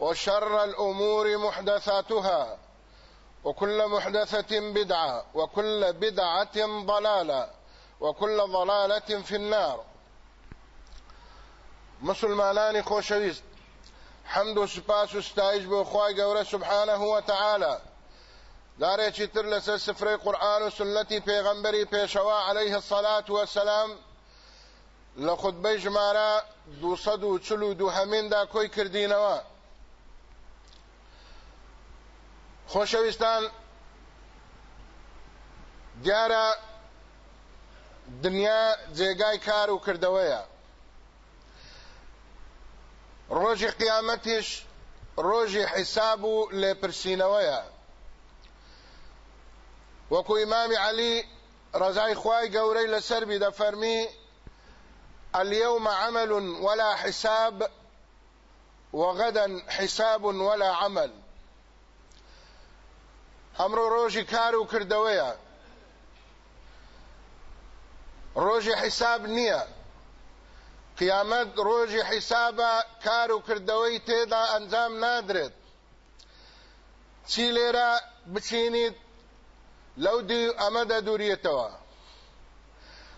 وشر الأمور محدثاتها وكل محدثة بدعة وكل بدعة ضلالة وكل ضلالة في النار. مسلمانانی خۆشەویست حەمد و سپاس و ستایش بۆ خی گەورە سبحانه و تعالى دارێکی تر لەسەر سفرەی قورآن و سنەتی پێغەمبەری پێشەوە عليه الصلاة والسلام لە خودبەی ژمارە دووسەد و چل و دووهەمیندا کۆی کردینەوە. خۆشەویستان دیارە دنیا جێگای کار و کردەوەیە. ڕۆژی قیامەتیش ڕۆژی حیساب و لێپرسینەوەیە. وەکو ئیمامی علی ڕزای خوای گەورەی لەسەربی دەفەرمی اليوم عمل ولا حساب وغدا حساب ولا عمل. ئەمڕۆ ڕۆژی کار و کردەوەیە. ڕۆژی حیساب نییە. قیامەت ڕۆژی حیسابە کار و کردەوەی تێدا ئەنجام نادرێت. چی لێرە بچینیت؟ لەو ئەمە دەدوریێتەوە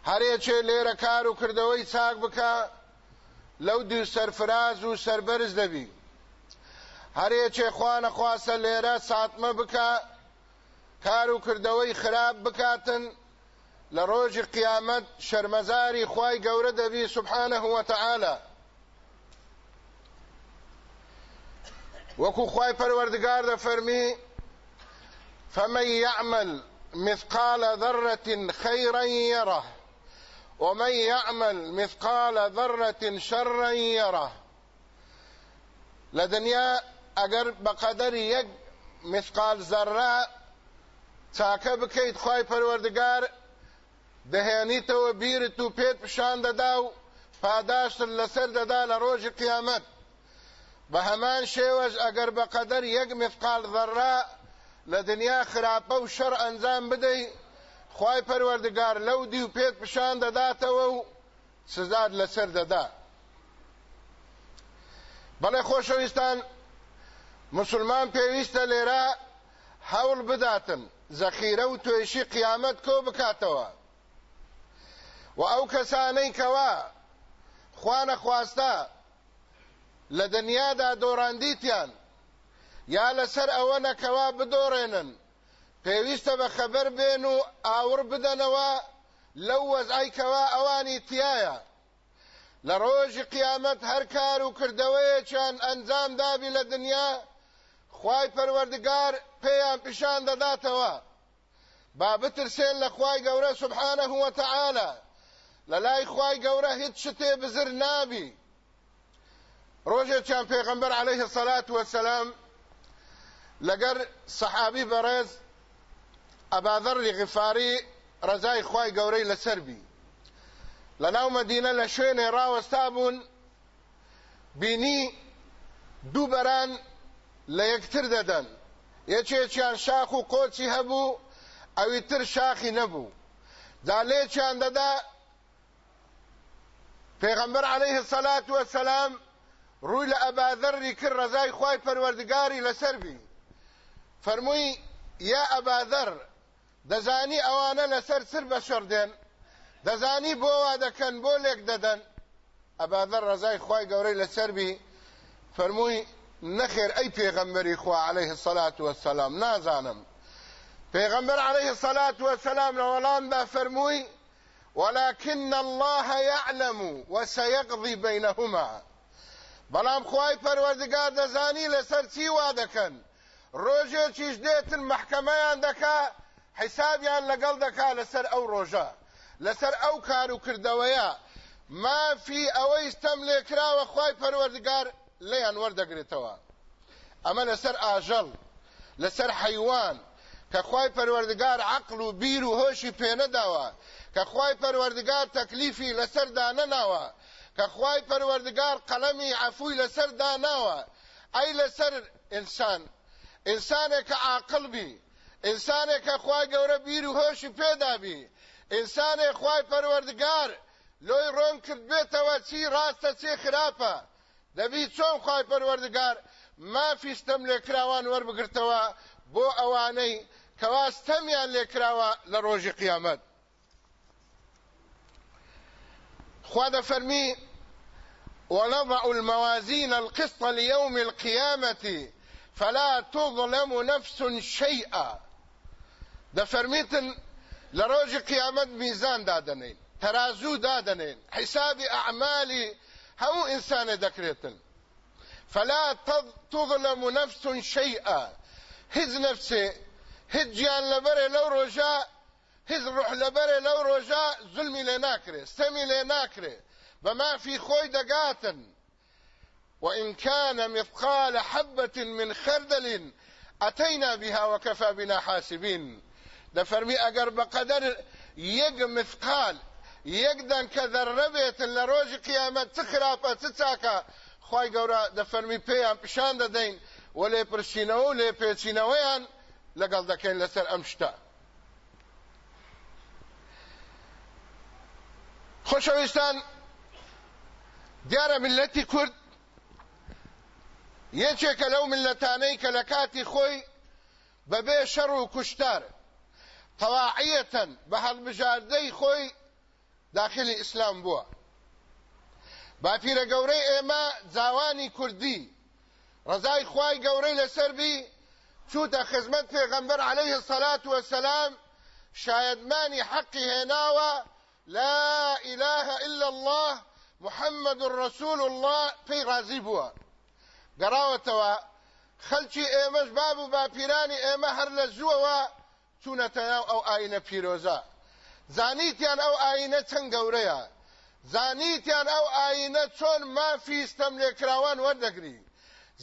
هەرێکێ لێرە کار و کردەوەی چاک بکە لەو دی سەرفراز و سربەرز دەبی. هەرێکێ خوانە خواسە لێرە ساتمە بکە کار و کردەوەی خراپ بکاتن لە ڕۆژی قیامەت شەرمەزاری خوای گەورە سبحانه وتعالى وەکو خوای پەروەردگار دەفەرمی فمن يعمل مثقال ذرة خيرا يره ومن يعمل مثقال ذرة شرا يره لدنيا اگر بقدر يك مثقال ذره چاکە بکەیت خی پەروەردگار دەهێنیتەوە بیرت و پێت پیشان دەدا و پاداشتن لەسەر دەدا لە ڕۆژی قیامەت. بە هەمان شێوەش ئەگەر بە قەدەر یەک مثقال ذەڕا لە دنیا خراپە و شەڕ ئەنجام بدەی خی پەروەردگار لەو دی و پێت پیشان دەداتەوە و سزاد لەسەر دەدا. بەڵێ خۆشەویستان مسلمان پێویستە لێرە هەوڵ بداتن. زەخیرە و توێشی قیامەت کۆ بکاتەوە؟ و ئەو کەسانەی کەوا خوانە خواستە لە دنیادا دۆڕاندیتیان یا لەسەر ئەوە نەکەوا بدۆڕێنن؟ پێویستە بە خەبەر بێن و ئاور بدەنەوە لەو وەزعی کەوا ئەوانی تایە. لە ڕۆژی قیامەت هەر کار و کردەوەیەکیان ئەنجام دابی لە دنیا خوای پەروەردگار پێیان پیشان دەداتەوە. با بترسێن لە خوای گەورە سبحانه وتعالى لە لای خوای گەورە هیچ شتێ بزر نابی. ڕۆژێکیان پێغەمبەر عليه الصلاة والسلام لەگەر سەحابی بەڕێز ئەباذەڕی غفاری ڕزای خوای گەورەی لەسەر بی لە ناو مەدینە لە شوێنێ بینی دوو بەران لە یەکتر دەدەن. یەکێکیان شاخ و قۆچی هەبوو ئەوی تر شاخی نەبوو. دا لێکیان دەدا پێغەمبەر عليه الصلاة والسلام ڕووی لە ئەباذەری کرد ڕزای خوای پەروەردگاری لەسەر بی. فەرمووی یا ئەباذەر دەزانی ئەوانە لەسەر سر بەشەر دێن. دەزانی بۆ وا دەکەن بۆ لێک دەدەن. ئەباذەر ڕزای خوای گەورەی لەسەر بی. فەرمووی نەخێر ئەی پێغەمبەری خوا عليه الصلاة والسلام نازانم. پێغەمبەر عليه الصلاة والسلام لە وەڵامدا فەرمووی ولكن الله يعلم وسيقضي بينهما بەڵام خوای پەروەردگار دەزانی لەسەر چی وا دەکەن؟ ڕۆژێکیش دێتن محکەمەیان دەکا حیسابیان لەگەڵ دەکا لەسەر ئەو ڕۆژە. لەسەر ئەو کار و کردەوەیە مافی ئەوەی ستەم لێکراوە خوای پەروەردگار لەیان وەردەگرێتەوە. ئەمە لەسەر ئاژەڵ لەسەر حیوان کە خوای پەروەردگار عقل و بیر و هۆشی پێنەداوە کە خوای پەروەردگار تەکلیفی لەسەردا نەناوە کە خوای پەروەردگار قەلەمی عەفوی لەسەر داناوە ئەی لەسەر ئینسان ئینسانێک کە عاقل بی ئینسانێک کە خوای گەورە بیر و هۆشی پێدابی ئینسانێک خوای پەروەردگار لۆی ڕۆن کرد بێتەوە چی ڕاستە چێ خراپە. دەبی چۆن خوای پەروەردگار مافی ستەم لێکراوان وەربگرتەوە بۆ ئەوانەی کەوا ستەمیان لێکراوە لە ڕۆژی قیامەت خوا دەفەرمی ونضع الموازين القسط ليوم القيامة فلا تظلم نفس شيئا دفرميتن لروج قيامت ميزان دادنين ترازو دادنين حساب أعمالي هم إنسان ذكرتن فلا تظلم نفس شيئا. هز نفسي هجيان لبري لو رجاء هز روح لبري لو رجاء ظلمي لناكري سمي لناكري بما في خوي دقاتن وإن كان مثقال حبة من خردل أتينا بها وكفى بنا حاسبين. دفرمي أقر بقدر يق مثقال یەکدەن کە دەرڕە بێتن لە ڕۆژی قیامەت چ خراپە چ چاکە خی گەورە دەفەرمی پێیان پیشان دەدەین و لێ پرسیینەوە و لێ پێچینەوەیان لەگەڵ دەکەین لەسەر ئەم شتە. خۆشەویستان دیارە ملەتی کورد یەکێکە لەو ملەتانەی کە لە کاتی خۆی بەبێ شەڕ و کوشتار تەواعەتەن بە هەڵبژاردەی خۆی داخلی ئیسلام بووە. باپیرە گەورەی ئێمە جاوانی کوردی. ڕزای خوای گەورەی لەسەربی چوتە خزمەت پێغەمبەر عليه الصلاة والسلام شایدمانی حەقی هێناوە. لا إله إلا الله محمد رسول الله پێی رازی بووە. گەڕاوەتەوە خەلکی ئێمەش باب و باپیرانی ئێمە هەر لە زووەوە چوونەتە ناو ئەو ئاینە زانیتیان ئەو ئاینە چەند گەورەیە؟ زانیتیان ئەو ئاینە چۆن مافیستەم لێکراوان وەردەگری؟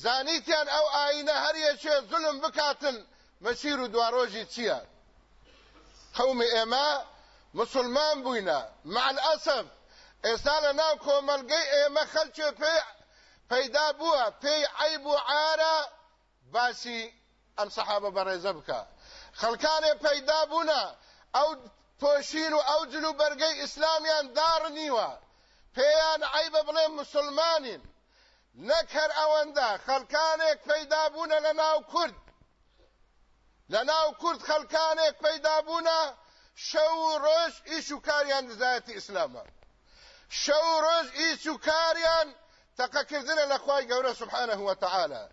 زانیتیان ئەو ئاینە هەریەکێ زولم بکاتن مەسیر و دواڕۆژی چییە؟ قەومی ئێمە مسلمان بووینە مع الأسف ئێستا لە ناو کۆمەلگەی ئێمە خەلکێ پێ پەیدا بووە پێی عیب و عارە باسی ئەم سەحابە بەڕێزە بکە. خەڵکانێ پەیدا بوونە ئەو پۆشین و ئەو جل و بەرگەی ئیسلامیان داڕنیوە پێیان عیبە بڵێ مسلمانین نەک هەر ئەوەندە خەڵکانێک پەیدا بوونە لە ناو کورد لە ناو کورد خەڵکانێک پەیدا بوونە شەو و ڕۆژ ئیش و کاریان شەو ڕۆژ ئیچ و کاریان تەقەکردنە لە خوای گەورە سبحانه وتعالى.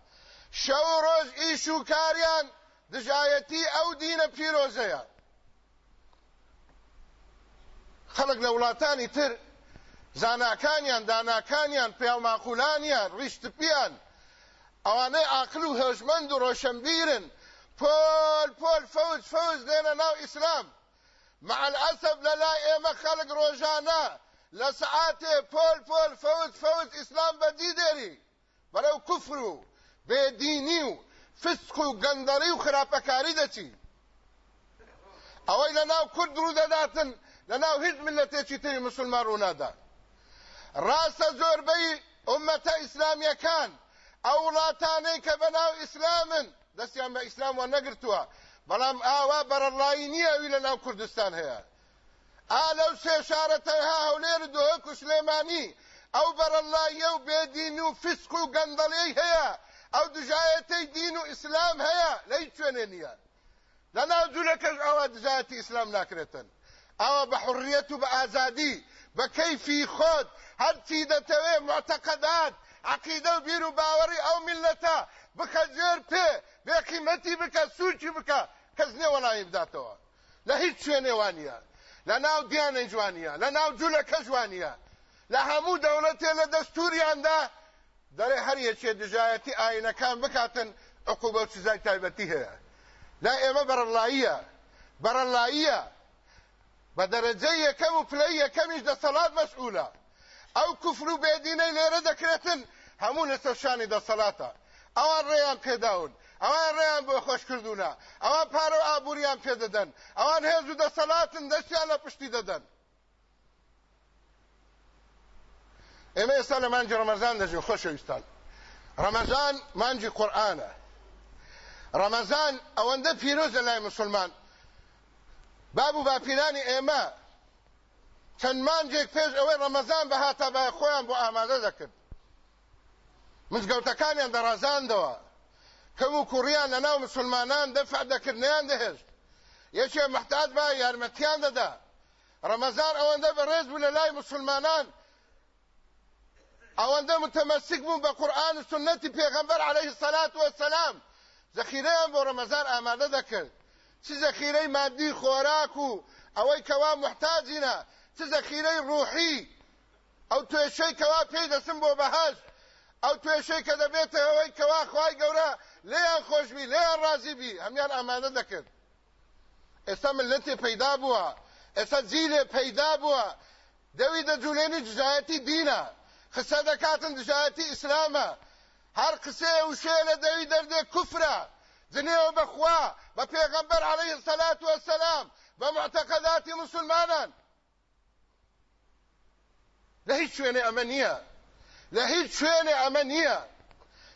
شەو ڕۆژ ئیش و کاریان دژایەتی ئەو دینە پیرۆزەیە خەڵک لە وڵاتانی تر. زاناکانیان داناکانیان پیاماقولانیان ڕیشتپیان ئەوانەی عاقل و هێژمەند و ڕۆشنبیرن. پۆل پۆل فەوز فەوز دێنە ناو ئیسلام. مع الأسف لەلای ئێمە خەڵک ڕۆژانە. لە سعاتێ پۆل پۆل فەوز فەوز ئیسلام بەدی دێری. بەرەو کوفر و بێدینی و فسق و گەندەڵی و خراپەکاری دەچی ئەوەی لە ناو کورد ڕوو دەداتن. لە ناو هیچ ملەتێکی تری مسلمان ڕوونادا ڕاستە زۆربەی ئومەتە ئیسلامیەکان ئەو وڵاتانەی کە بەناو ئیسلامن دەستیان بە ئیسلام وە نەگرتووە بەڵام ئاوا بەرەڵایی نییە ئەوی لە ناو کوردستان هەیە ئا لەو سێ شارەتەها هەولێر دۆهک و سلێمانی ئەو بەرەڵاییە و بێدین و فسق و گەندەڵی هەیە ئەو دژایەتەی دین و ئیسلام هەیە لە هیچ شوێنێ نییە لە ناو جوولەکەش ئەوە دژایەتی ئیسلام ناکرێتن ئەوە بە حڕیەت و بە ئازادی بە کەیفی خۆت. هەرچی دەتەوێ معتەقەدات عقیدە و بیر و باوەڕی ئەو میلەتە بکە جێر پێ بێقیمەتی بکە سوچی بکە کەس نێ وەڵامی بداتەوە. لە هیچ شوێنێ وانە لە ناو دیانە جوانیە. لە ناو جوولەکە جوانیە. لە هەموو دەوڵەتێ لە دەستوریاندا دەرێ هەر یەکێ دژایەتی ئاینەکان بکاتن عقوبە و سزای تایبەتی هەیە. لا ئێمە بەرەڵاییە بەرەڵاییە بە دەرەجەی یەکەم و پلەی یەکەمیش دەسەڵات مەسئولە ئەو کوفر و بێدینەی لێرە دەکرێتن هەموو لەسەر شانی دەسەڵاتە ئەوان ڕێیان پێداون ئەوان ڕێیان بۆ خۆش کردوونە ئەوان پارە و ئابوووریان پێدەدەن ئەوان هێز و دەسەڵاتن دەستیان لە پشتی دەدەن. ئێمە ئێستا لە مانجی ڕەمەزان دەژین خۆشەویستان ڕەمەزان مانجی قورئانە ڕەمەزان ئەوەندە پیرۆزە لای مسلمان. باب و باپیرانی ئێمە چەند مانجێک پێش ئەوەی ڕەمەزان بەهاتە بە خۆیان بۆ ئامادە دەکرد. مزگەوتەکانیان دەڕازاندەوە. کەم و کوڕیان لە ناو مسلمانان دەفع دەکردنیان دەهێشت. یەکێ محتاج بە یارمەتیان دەدا. ڕەمەزان ئەوەندە بەڕێز بوو لە لای مسلمانان. ئەوەندە متەمەسک بوون بە قورآن و سنەتی پێغەمبەر عەلەیه السەلات وەسەلام. زەخیرەیان بۆ ڕەمەزان ئامادە دەکرد. چ زەخیرەی مادی خۆراک و ئەوەی کەوا محتاجینە چ زەخیرەی ڕوحی ئەو توێشەی کەوا پێی دەسم بۆ بەهەشت ئەو توێشەی کە دەبێتە ئەوەی کەوا خوای گەورە لێیان خۆشبی لێیان ڕازیبی. هەمیان ئامادە دەکرد. ئێستا ملەتێ پەیدا بووە. ئێستا جیلێ پەیدا بووە. دەوی دەجوولێنی جزایەتی دینە. قسە دەکاتن دژایەتی ئیسلامە. هەر قسەیە و شێ لە دەوی دەردێ کوفرە جنێوە بەخوا بە پێغەمبەر عەلەیه السەلات وەسەلام بە معتەقەداتی مسلمانان لە هیچ شوێنێ ئەمە نییە لە هیچ شوێنێ ئەمە نییە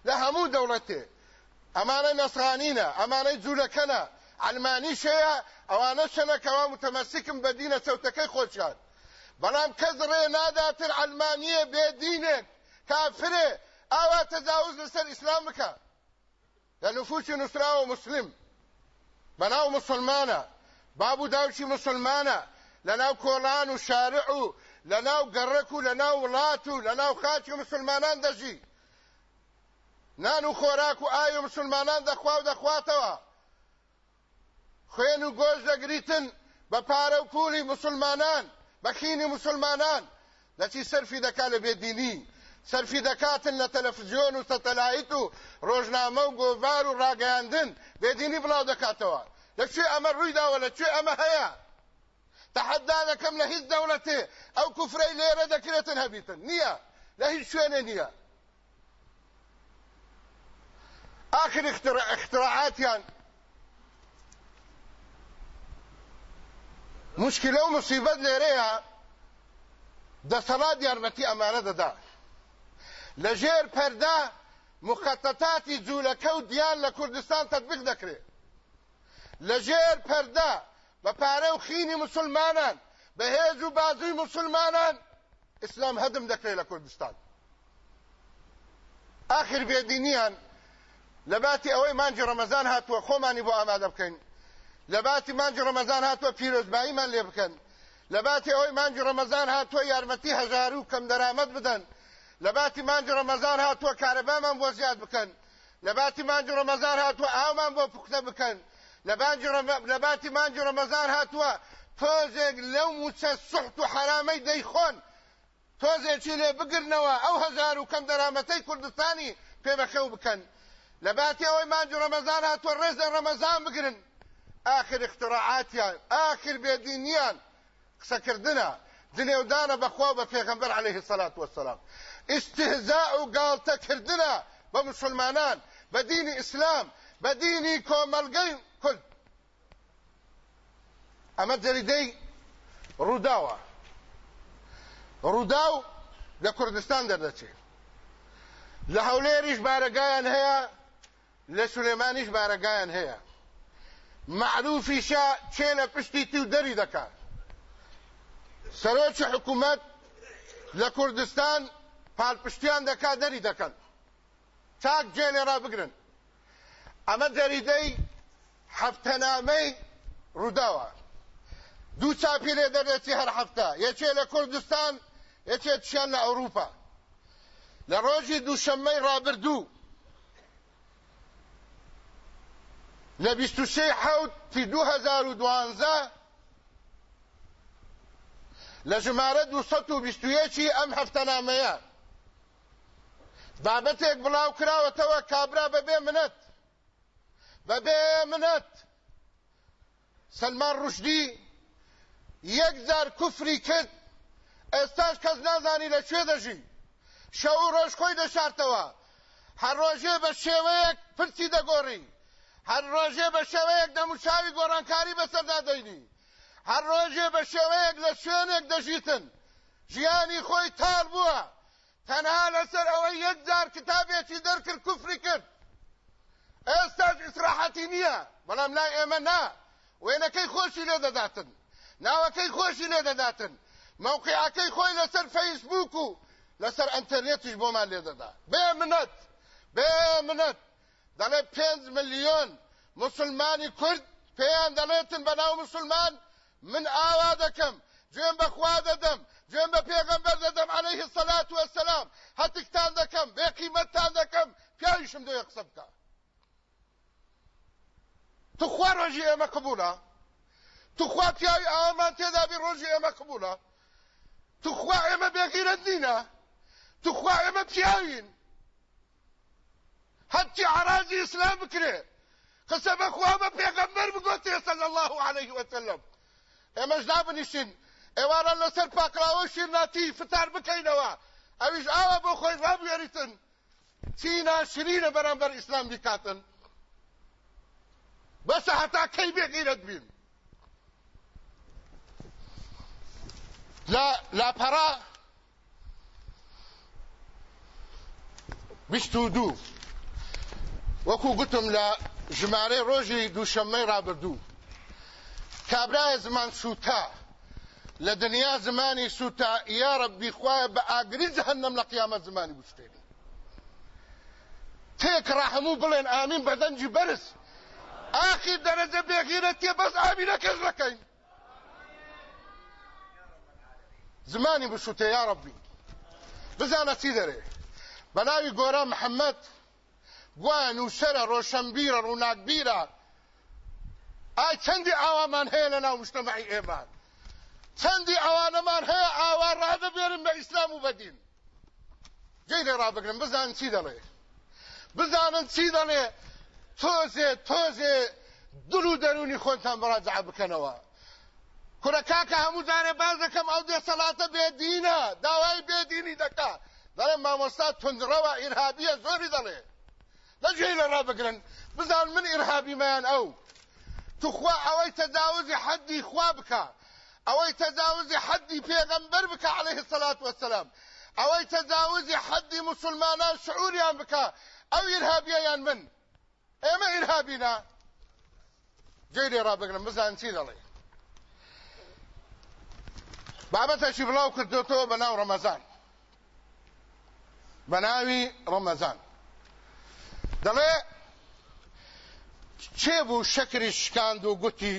لە هەموو دەوڵەتێ ئەمانە نەسرانینە ئەمانەی جوولەکەنە ئەلمانی شەیە ئەوانە شەنەکەوا متەمەسیکم بە دینە چەوتەکەی خۆشیان بەڵام کەس ڕێ ناداتر ئەلمانیە بێدینێک کافرێ لە نفوسی نووسراوە مسلم بەناو مسلمانە باب و داوچی مسلمانە لەناو کۆڵان و شارع و لەناو گەڕک و لەناو وڵات و لەناو خاچی مسلمانان دەژی نان و خۆراک و ئاوی مسلمانان دەخوا و دەخواتەوە خوێن و گۆژ دەگریتن و مسلمانان. بەخینی مسلمانان دەچی سەرفی دەکا لە سەرفی دەکاتن لە تەلەفزیۆن و سەتەلایت و ڕۆژنامە و گۆڤار و ڕاگەیاندن بێدینی بڵاو دەکاتەوە. لەکوێ ئەمە ڕوویداوە لەکوێ ئەمە هەیە؟ تحدا دەکەم لە هیچ دەوڵەتێ ئەو کوفرەی لێرە دەکرێتن هەبیتن. نییە لە هیچ شوێنێ نییە. آخر اختراعاتیان. مشکلە و مصیبەت لێرەیە دەسەڵات یارمەتی ئەمانە دەدا. لە ژێر پەردا مقەتەتاتی جوولەکە و دیان لە کوردستان تەطبیق دەکرێت لە ژێر پەردا بە پارە و خینی مسلمانان بە هێز و بازووی مسلمانان ئیسلام هەدم دەکرێت لە کوردستان. آخر بێدینیان لە باتی ئەوەی مانجی ڕەمەزان هاتووە خۆمانی بۆ ئامادە بکەین. لە باتی مانجی ڕەمەزان هاتووە پیرۆزباییمان لێ بکەن. لە باتی ئەوەی مانجی ڕەمەزان هاتووە یارمەتی هەژار و کەم دەرامەت بدەن. لە باتی مانجی ڕەمەزان هاتووە کارەبامان بۆ زیاد بکەن. لە باتی مانجی ڕەمەزان هاتووە ئاومان بۆ پوختە بکەن. لە باتی مانجی ڕەمەزان هاتووە تۆزێک لەو موچە سوحت و حرامەی دەیخۆن. تۆزێکی لێ بگرنەوە؟ ئەو هەژار و کەم دەرامەتەی کوردستانی پێبەخەو بکەن. لە باتی ئەوەی مانج ڕەمەزان هاتووە ڕێز لە ڕەمەزان بگرن. آخر اختراعاتیان آخر بێدینیان قسەکردنە. دنێودانە بەخوا بە پێغەمبەر عليه الصلاة والسلام استهزاء و گاڵتەکردنە بە مسلمانان بە دینی ئیسلام بە دینی کۆمەلگەی کورد ئەمە جەریدەی ڕووداوە ڕووداو لە کوردستان دەردەچێت لە هەولێریش بارەگایان هەیە لە سولێمانیش بارەگایان هەیە معروفیشە چێ لە پشتی تی و پاڵپشتیان دەکا دەری دەکەن. چاک جێ لێرا بگرن. ئەمە جەریدەی هەفتەنامەی ڕووداوە. دوو چاپی لێ دەرێتی هەر هەفتە. یەکێ لە کوردستان یەکێت چیان لە ئەوروپا. لە ڕۆژی دووشەممەی ڕابردوو. لە 23 حوت تی 2012 لە ژمارە 221 ئەم هەفتەنامەیە. بابەتێک بڵاو کراوەتەوە کابرا بەبێ منەت. بەبێ منەت. سلمان ڕشدی یەک جار کوفری کرد. ئێستاش کەس نازانی لەکوێ دەژی. شەو ڕۆژ خۆی دەشارتەوە. هەر ڕۆژێ بە شێوەیەک پرسی دەگۆڕی. هەر ڕۆژێ بە شێوەیەک دەموچاوی گۆڕانکاری بەسەردادەینی هەر ڕۆژێ بە شێوەیەک لە شوێنێک دەژیتن. ژیانی خۆی تاڵ بووە. تەنها لەسەر ئەوەی یەک جار کتابێکی دەرکرد کوفری کرد. ئێستاش ئیسراحەتی نییە. بەڵام لای ئێمە نا. وێنەکەی خۆشی لێ دەداتن ناوەکەی خۆشی لێ دەداتن مووقعەکەی خۆی لەسەر فەیسبوک و لەسەر ئەتەرنێتیش بۆمان لێ دەدا بێ منەت. بێ منەت. دەڵێ پێنج ملیۆن مسلمانی کورد پێیان دەڵێتن بەناو مسلمان. من ئاوا دەکەم. گوێم بەخوا گوێم بە پێغەمبەر دەدەم عليه الصلاة والسلام. هەتکتان دەکەم بێ قیمەتتان دەکەم پیاویشم دەوێ قسە بکە توخوا ڕۆژی ئێمە قبولە توخوا پیاوی ئاوامان تێدابی ڕۆژی ئێمە قبولە توخوا ئێمە بێگیرت نینە توخوا ئێمە پیاوین؟ هەتی عرازی ئیسلام بکرێ قسە بەخوا بە پێغەمبەر بگۆتێ صلی الله عليه وسلم ئێمەش نابنیشین ئێوارە لەسەر پاکراوە شیرناتی فتار بکەینەوە. ئەویش ئاوا بۆ خۆی ڕابێریتن چینا شرینە بەرامبەر ئیسلام بیکاتن. بەسە هەتا کەی بێغیرەت بین؟ لا لاپەڕا بیست و دوو وەکو گوتم لە ژمارەی ڕۆژی دووشەممەی ڕابردوو کابرای زمان سوتا لە دنیا زمانی سوتا ڕەبی خوایە بە ئاگری جەهەنەم لە قیامەت زمانی بشتێنی تێک ڕاهەموو بڵێن ئامین بەدەنجی بەرز. ئاخی دەرەجە بێغیرەتیە بەس ئامینەکەش دەکەین. زمانی بشوتێ یا ڕەبی بزانە چی دەرێ؟ بەناوی گۆرە محەممەد گوایە نووسەرە ڕۆشنبیرە ڕووناکبیرە. ئای چەندی ئاوامان چەندی ئەوانەمان هەیە ئاوا ڕادەبێرن بە ئیسلام و بەدین. جێی لێ ڕابگرن بزانن چی دەڵێ. بزانن چی دەڵێ. تۆزێ تۆزێ دڵ و دەرونی خۆنتان بەڕاجع بکەنەوە. کورەکاکە هەموو جارێ باز دەکەم ئەو دێسەڵاتە بێدینە داوای بێدینی دەکا. دەڵێ مامۆستا تونندڕەوە ئیرهابیە زۆری دەڵێ. لەگوێی لە ڕابگرن بزان من ئیرهابی مەیان ئەو توخوا ئەوەی تەجاوزی حەدی خوا بکە. ئەوەی تەجاوزی حەدی پێغەمبەر بکە عليه الصلاة والسلام. ئەوەی تەجاوزی حەدی مسلمانان شعوریان بکە ئەو ئیرهابیەیان من؟ ئێمە ئیرهابینا جێی لێ ڕابگرن بزان چی دەڵێ بابەتەشی بڵاو کردوتەوە بە ناو ڕەمەزان بە ناوی ڕەمەزان دەڵێ چێ بوو شەکری شکاند و گوتی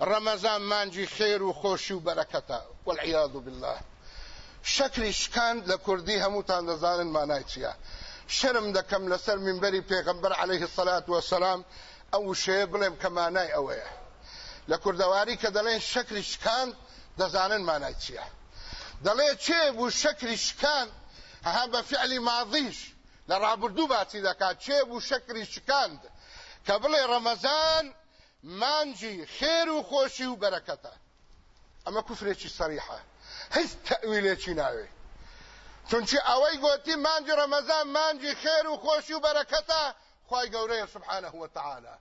ڕەمەزان مانجی خێر و خۆشی و بەرەکەتە. والعیاذ بالله. شەکری شکاند لە کوردی هەمووتان دەزانن مانای چییە شرم دەکەم لەسەر منبەری پێغەمبەر عليه الصلاة والسلام ئەو شەیە بڵێم کە مانای ئەوەیە. لە کوردەواری کە دەڵێن شەکری شکاند دەزانن مانای چییە دەڵێ چێ بوو شەکری شکاند؟ هەها بە فعلی ماضیش. لە ڕابردوو باچی دەکات. چێ بوو شەکری شکاند؟ کە بڵێ ڕەمەزان مانجی خێر و خۆشی و بەرەکەتە ئەمە کوفرێکی سەریحە هیچ تەویلێکی ناوێ چونچی ئەوەی گوتی مانجی ڕەمەزان مانجی خێر و خۆشی و بەرەکەتە خی سبحانه وتعالى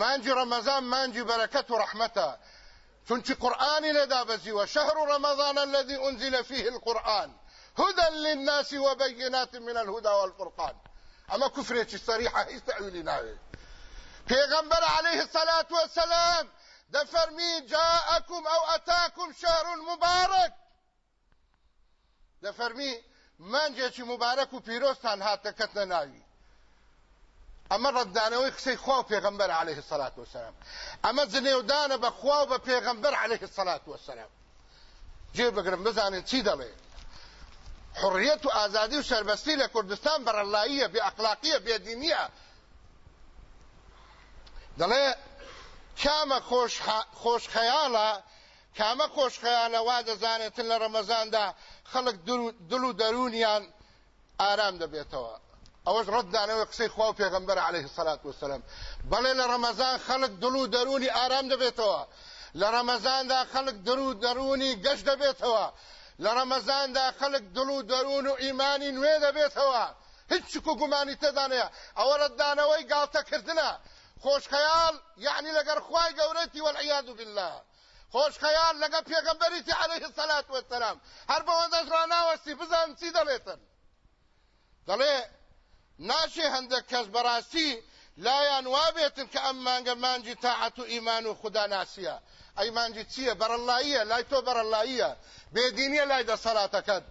مانجی ڕەمەزان مانجی بەرەکەت و ڕەحمەتە چونچی قورآانی لەدا بەزیوە شهر رمضان الذي أنزل فيه القرآن. هدى للناس وبينات من الهدى والفرقان. اما كفرێکی صريحة هیچ تەعویلی ناوێت پێغەمبەر عليه الصلاة والسلام دەفەرمی جاءكم أو أتاكم شهر مبارك دەفەرمی مانجێکی مبارەك و پیرۆستان هاتە کەتە ناوی ئەمە ڕەتدانەوەی قسەی خوا و پێغەمبەر عليه الصلاة والسلام. ئەمە جنێودانە بە خوا و بە پێغەمبەر عليه الصلاة والسلام. جێ بگرم بزانین چی دەڵێ؟ حڕیەت و ئازادی و سەربەستی لە کوردستان بەڕەلاییە بێ ئەقلاقیە بێدینیە. دەڵێ کامە خۆش خەیاڵە کامە خۆش خەیاڵە وا دەزانێتن لە ڕەمەزاندا خەڵک دڵ و دەرونیان ئارام دەبێتەوە. ئەوەش ڕەتدانەوە قسەی خوا و پێغەمبەر عليه الصلاة والسلام بەڵێ لە ڕەمەزان خەڵک دڵ و دەرونی ئارام دەبێتەوە. لە ڕەمەزاندا خەڵک دڕ و دەرونی گەشت دەبێتەوە. لە ڕەمەزاندا خەڵک دڵ و دەروون و ئیمانی نوێ دەبێتەوە. هیچ چک و گومانی تێدانەیە. ئەوە ڕەتدانەوەی گاڵتەکردنە. خۆشخەیاڵ یعنی لەگەر خوای گەورەتی وەلعیاذ بالله. خۆشخەیاڵ لەگە پێغەمبەریتی عليه الصلاة والسلام. هەر بەوەندەش ڕناوەستی بزان چی دەڵێتن دەڵێ ناشێ هەندێک کەس بەڕاستی لایەن وابێتن کە ئەم مانگە مانجی تاعەت و ئیمان و خوددا ناسیە ئەی مانجی چییە بەرەڵاییە لای تۆ بەرەڵاییە بێدینیە لای دەسەڵاتەکەت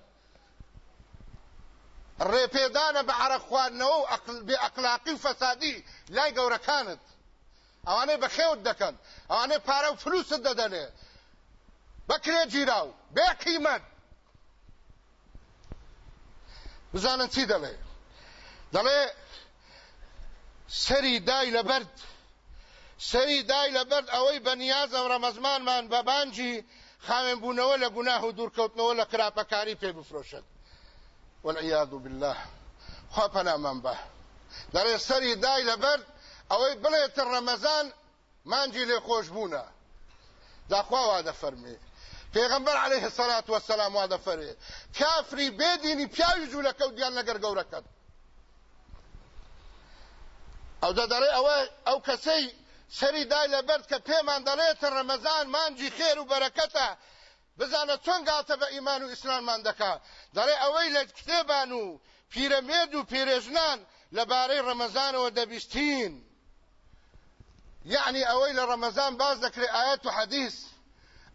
ڕێپێدانە بە عەرەق خواردنەوە و بێ ئەخلاقی و فەسادی لای گەورەکانت. ئەوانەی بەخێوت دەکەن. ئەوانەی پارە و فلوست دەدەنێ. بەکرێ گیراو بێ قیمەت. بزانن چی دەڵێ؟ دەڵێ سەری دای لەبەرد سەری دای لەبەرد ئەوەی بەنیازە ڕەمەزانمان بە مانجی خاوێن بوونەوە لە گوناه و دوورکەوتنەوە لە خراپەکاری پێ بفرۆشن. والعیاذ بالله. خوا پەنامان بە دەڵێ سەری دای لەبەر ئەوەی بڵێتە ڕەمەزان مانجی لێ خۆش بوونە داخوا وا دەفەرمێ پێغەمبەر عليه الصلاة والسلام وا دەفەرێ کافری بێدینی پیاوی جوولەکە و دیان لەگەر گەورەکەت ئەو دەدەڕێ ئەوە ئەو کەسەی سەری دای لەبەر کە پێمان دەڵێتە ڕەمەزان مانجی خێر و بەرەکەتە بزانە چۆن گاتە بە ئیمان و ئیسلاممان دەکا. دەڵێ ئەوەی لە کتێبان و پیرەمێرد و پیرێژنان لەبارەی ڕەمەزانەوە دەبیستین. یعنی ئەوەی لە ڕەمەزان باز دەکرێت ئاەت و حەدیث.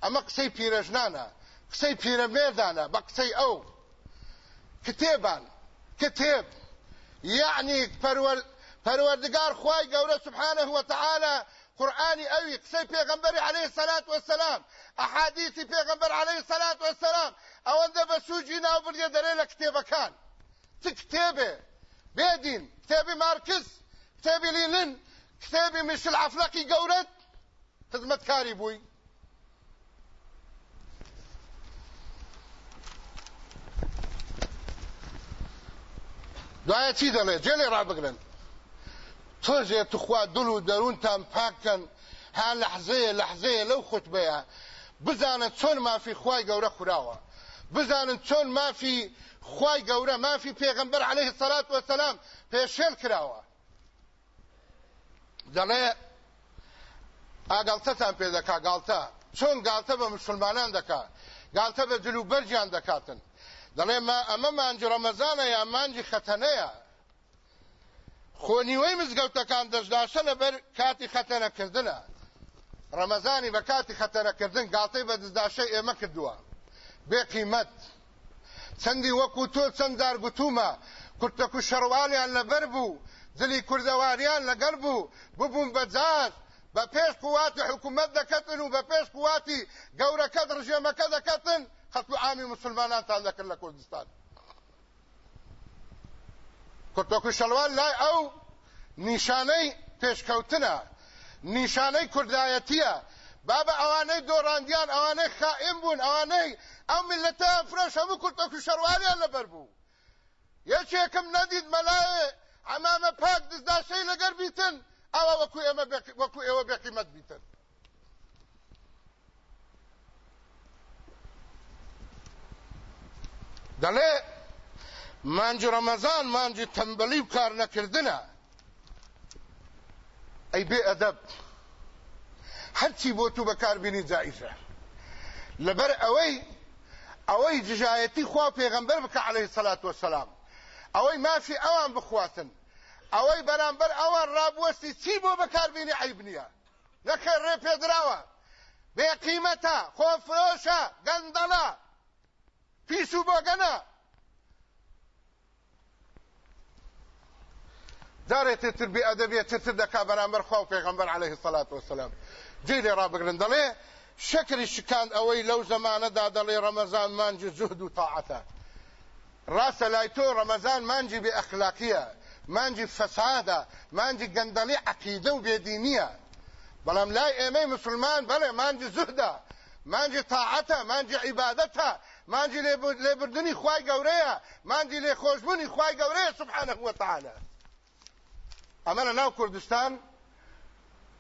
ئەمە قسەی پیرەژنانە قسەی پیرەمێردانە بە قسەی ئەو. کتێبان کتێب. یعنی پەروەر پەروەردگار خوای گەورە سبحانه وتعالى قرآنی ئەوی قسەی پێغمبەری عليه الصلاة والسلام. ئەحادیثی پێغمبەر عليه الصلاة والسلام. ئەوەندە بە سوجی ناو بردێ دەرێ لە کتێبەکان چ کتێبێ بێدین کتێبی مارکس کتێبی لینن کتێبی میشل عفلەقی گەورەت خزمەتکاری بووی دوایە چی دەڵێ جێلێ ڕابگرن توجه تخوا دلو درون تام پاکن. ها لحظه لحظه لو خطبه بزانن چون مافی خوای گوره خوراوه بزانن چون مافی خوای گوره مافی پیغمبر علیه الصلاة والسلام پیشل کراوه دله اگلته تام پیدا که گلته چون گلته به مسلمانان دکا گلته به دلو برجان دکاتن دله ما اما منج رمضان یا منج ختنه یا خۆنیوەی مزگەوتەکان دەشداشە لەبەر کاتی خەتەرەکردنە. ڕەمەزانی بە کاتی خەتەرەکردن گاڵتەی بە دزداشەی ئێمە کردووە. بێ قیمەت. چەندی وەکو تۆ چەند دار گوتومە کورتەک و شەڕوالیان لەبەر بوو. دلی کوردەواریان لەگەڵ بوو. ببوون بەجاز بە پێش قواتی حکوومەت دەکەتن و بە پێش قواتی گەورەکەت ڕژێمەکە دەکەتن. خەتو عامی مسلمانانتان دەکرد لە کوردستان. کورتۆک و شەڵوان لای ئەو نیشانەی پێشکەوتنە. نیشانەی کوردایەتیە. بابە ئەوانەی دۆڕاندیان ئەوانەی خائم بوون ئەوانەی ئەو ملەتە فرۆش هەموو کورتۆک و شەڕوالیان لەبەر بوو. یەکێکم نەدید مەلایێ ئەمامە پاک دزداشەی لەگەر بیتن ئەوە وەکو ئێمە وەکو ئێوە بێقیمەت بیتن. دەڵێ مانج ڕەمەزان مانجی تەمبەلی و کار نەکردنە ئەی بێ ئەدەب هەرچی بۆ تو بەکاربیێنی جائیزە لەبەر ئەوەی ئەوەی جژایەتی خوا پێغەمبەر بکە عليه الصلاة والسلام ئەوەی مافی ئەوان بخواتن. ئەوەی بەرامبەر ئەوان ڕابوەستی چی بۆ بەکاربیێنی عیب نییە؟ نەکە ڕێ پێدراوە. بێ قیمەتە خۆفرۆشە گەندەڵە. پیس و بۆگەنە. جارێتێ تر بێ ئەدەبێت تر دەکا بەرامبەر خوا و پێغەمبەر عليه الصلاة والسلام جێ لێ ڕابگرن. دەڵێ شەکری شکاند ئەوەی لەو زەمانەدا دەڵێ ڕەمەزان مانجی زهد و تاعەتە. ڕاستە لای تۆ ڕەمەزان مانجی بێ ئەخلاقیە مانجی فەسادە مانجی گەندەڵی عەقیدە و بێدینیە. بەڵام لای ئێمەی مسلمان بەڵێ مانجی زهدە مانجی تاعەتە مانجی عیبادەتە مانجی لێبردنی خوای گەورەیە مانجی لێ خۆشبوونی خوای گەورەیە سبحانه وتعالى ئەمە لە ناو کوردستان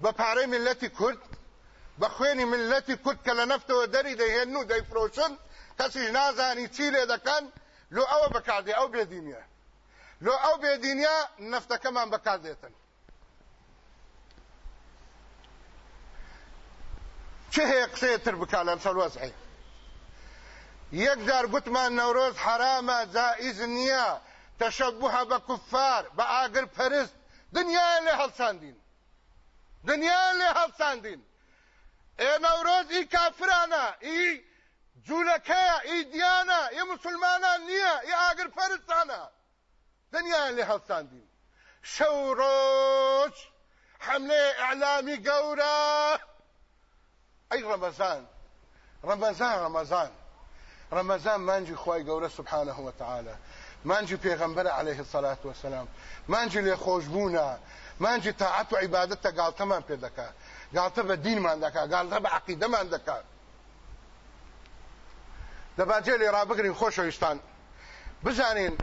بە پارەی ملەتی کورد بە خوێنی ملەتی کورد کە لە نەفتەوە دەری دەهێن و دەیفرۆشن کەسیش نازانی چی لێ دەکەن لۆ ئەوە بەکاردێ ئەو بێدینیە. لۆ ئەو بێدینیا نەفتەکەمان بەکاردێتن. چه هەیە قسەیەتر بکا لەم سەر وەزعی یەک جار گوتمان نەورۆز حرامە جائز نییە تەشەبوه بە کوفار بە ئاگر پەرست دنیا لێ هەڵساندین دنیا لێ هەڵساندین ئێ نەورۆز ئی کافرانە ئی جوولەکەیە ئی دیانە ئی مسلمانان نییە ئی دنیا لێ هەڵساندین شەو ڕۆژ حملێ ئەعلامی گەورە ئەی ڕەمەزان ڕەمەزان ڕەمەزان ڕەمەزان مانجی خوای گەورە سبحانه وتعالى مانجی پێغەمبەر عليه الصلاة والسلام مانجی لێ خۆشببوونە مانجی تاعەت و عیبادەتە گاڵتەمان پێ دەکات گاڵتە بە دینمان دەکات گاڵتە بە عقیدەمان دەکات دەباجێ لێ ڕابگرین خۆشەویستان بزانین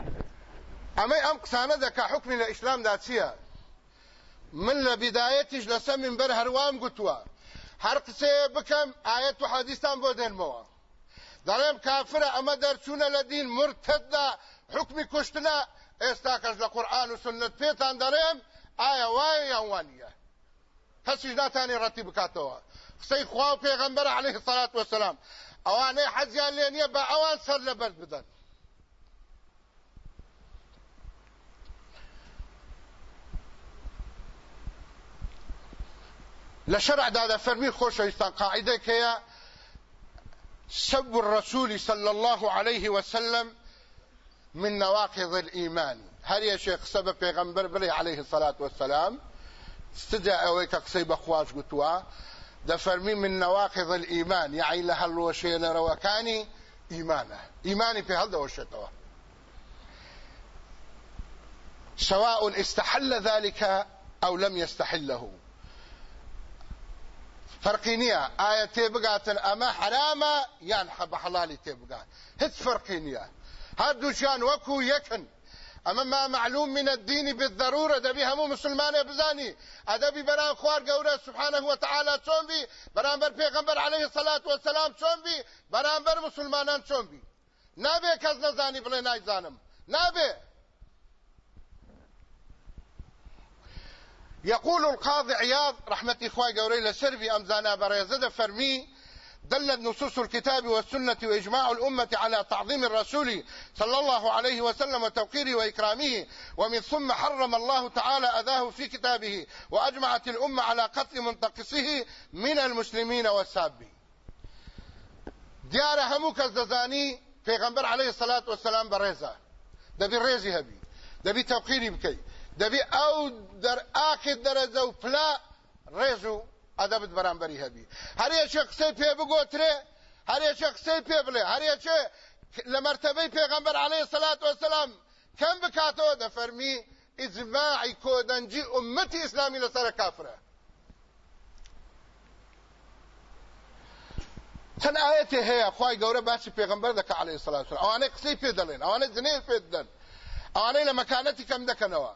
ئەمەی ئەم قسانە دەکا حکمی لە ئیسلامدا چییە؟ من لە بیدایەتیش لەسەر منبەر هەروام گوتووە. هەر قسەیە بکەم ئاەت و حەدیستان بۆ دێنمەوە. دەڵێم کافرە ئەمە دەرچوونە لە دین مرتددا حکمی کوشتنە ئێستا کەس لە قورآن و سنت پێتان دەڵێم ئایا وایە یان وانە کەسیش ناتانی ڕەتی عليه الصلاة والسلام ئەوانەی حەزیان لێ نییە بە ئەوان سەر لەبەر بدەن لە شەرعدا دەفەرمی خۆشەویستان قاعدەیەک هەیە سب الرسول صلى الله عليه وسلم من نواقض الإيمان. هل يا شيخ سبب پیغمبر بلي عليه الصلاة والسلام؟ استجا اويك قصي بخواش قتوا دفرمي من نواقض الإيمان. يعني لها الوشين روكاني إيمانه إيماني في هذا وشتوا سواء استحل ذلك أو لم يستحله. فەرقی نییە ئایا تێبگاتن ئەمە حرامە یان حەبە حەڵالی تێبگات هیچ هەردووچیان وەکو یەکن. ئەمە ما معلوم من الدين بالضرورة دەبی هەموو مسلمانێ بزانی. ئەدەبی بەران خوار گەورە سبحانه وتعالى چۆن بی؟ بەرامبەر پێغەمبەر عليه الصلاة والسلام چۆن بی؟ بەرامبەر مسلمانان چۆن بی؟ نابێ کەس نەزانی بڵێ نایزانم. نابێ. يقول القاضي عياض رحمة إخوة قوري لسرفي أمزانا بريزة فرمي دلت نصوص الكتاب والسنة وإجماع الأمة على تعظيم الرسول صلى الله عليه وسلم وتوقيره وإكرامه ومن ثم حرم الله تعالى أذاه في كتابه وأجمعت الأمة على قتل منتقصه من المسلمين والسابين. ديار هموك الززاني پیغمبر عليه الصلاة والسلام بريزة دبي ريزي هبي دبي توقيري بكي. دەبی ئەو ئاکت دەرەجە و پلا ڕێژ و ئەدەبت بەرامبەری هەبی هەرێکێ قسەی پێ بگۆترێ هەرێکێ قسەی پێ بڵێ هەرێکێ لە مەرتبەی پێغەمبەر عليه سەلات وسلام کەم بکاتەوە دەفەرمی ئیجماعی کۆدەنجی ئومەتی ئیسلامی لەسەر کافرە چەند ئاەتێ هەیە خی گەورە باسی پێغمبەر دەکە عليه سلات ئەوانەی قسەی پێ دەڵێن ئەوانە جنێ پێ دەن ئەوانەی لە مەکانەتی کەم دەکەنەوە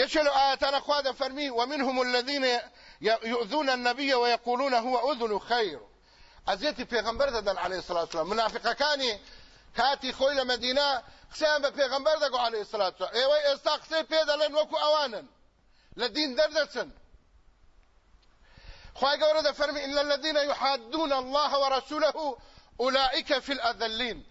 یەکێ لە ئاەتانە خوا دەفەرمی ومنهم الذين يؤذون النبي ويقولون هو أذن خير. ئەزیەتی پێغمبەر دەدەن عليه الصلاة والسلام. منافقەکانی کاتی خۆی لە مدینە قسەیان بە پێغمبەر دەگو عليه والسلام. ئێوەی ئێستا قسەی پێ دەڵێن وەکو ئەوانن. لە دین خواهي قولة فرمي إن الذين يحادون الله ورسوله أولئك في الأذلين.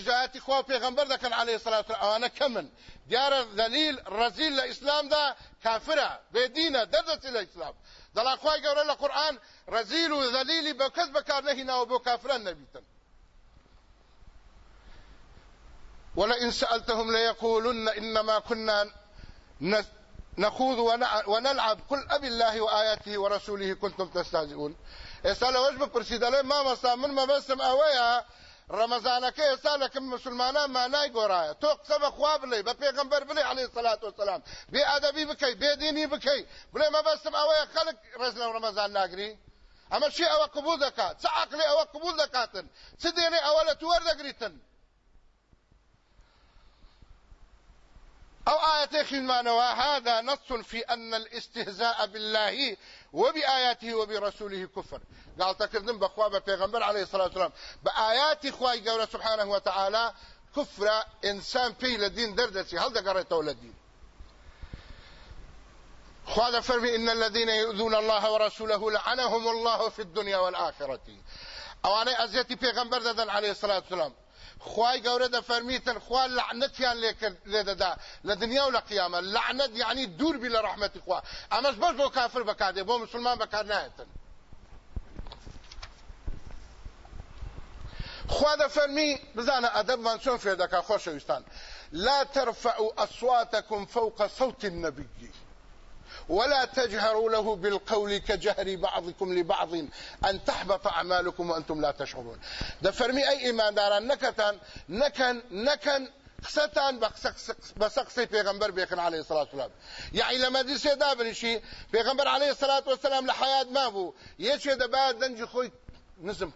جاءتي خواه پیغمبر دا كان عليه الصلاة والسلام. أوانا كمن. ديار ذليل رزيل لإسلام دا كافرة بدينة دردت الإسلام دلا خواهي قولة القرآن رزيل وذليل بكذ بكار نهينا وبو كافران نبيتا ولئن سألتهم ليقولن إنما كنا نخوض ونلعب قل أبي الله وآياته ورسوله كنتم تستهزئون. ئێستا لەوەش بپرسیدەڵێ مامەستا من مەبەستم ئەوەیە ڕەمەزانەکە ئێستا لەکەم مسلمانان مانای گۆڕایە تۆ قسە بەخوا بڵێ بە پێغمبەر بڵێ عليه سلات وسلام بێ ئەدەبی بکەی بێدینی بکەی بڵێ مەبەستم ئەوەیە خەڵک ڕێز لەو ڕەمەزان ناگری ئەمە چی ئەوە قبول دەکات چ عقلی ئەوە قبول دەکاتن چ دێنێ ئەوە لە تو وەردەگریتن أو آية خلمانوا هذا نص في أن الاستهزاء بالله وبآياته وبرسوله كفر. قال تكذن بخوا بيغمبر عليه الصلاة والسلام. بآيات خواي قول سبحانه وتعالى كفر إنسان في لدين دردسي. هل دقريته لدين خواذا فرمي إن الذين يؤذون الله ورسوله لعنهم الله في الدنيا والآخرة. أو أنا أزيتي بيغمبر ددن عليه الصلاة والسلام. خوای گەورە دەفەرمیتن خوا لعنەتیان لێ دەدا. لە دنیا و لە قیامە لعنەت یعنی دووربی لە ڕەحمەتی خوا. ئەمەش بەش بۆ کافر بەکاردێ بۆ مسلمان بەکار نایەتن. خوا دەفەرمی بزانە ئەدەبمان چۆن فێر دەکا خۆشەویستان. لا ترفعوا أصواتكم فوق صوت النبي. ولا تجهروا له بالقول كجهر بعضكم لبعض أن تحبط أعمالكم وأنتم لا تشعرون. ده فرمي أي إيمان داران نكتان نكن نكن قسەتان بە سەقسی بێکن عليه سلاات وسلام یاعی لە مەدرسێ دابنیشی پێغمبەر عليه سلاات وسلام لە حیات مابوو یەکێ دەبات دەنجی خۆی نزم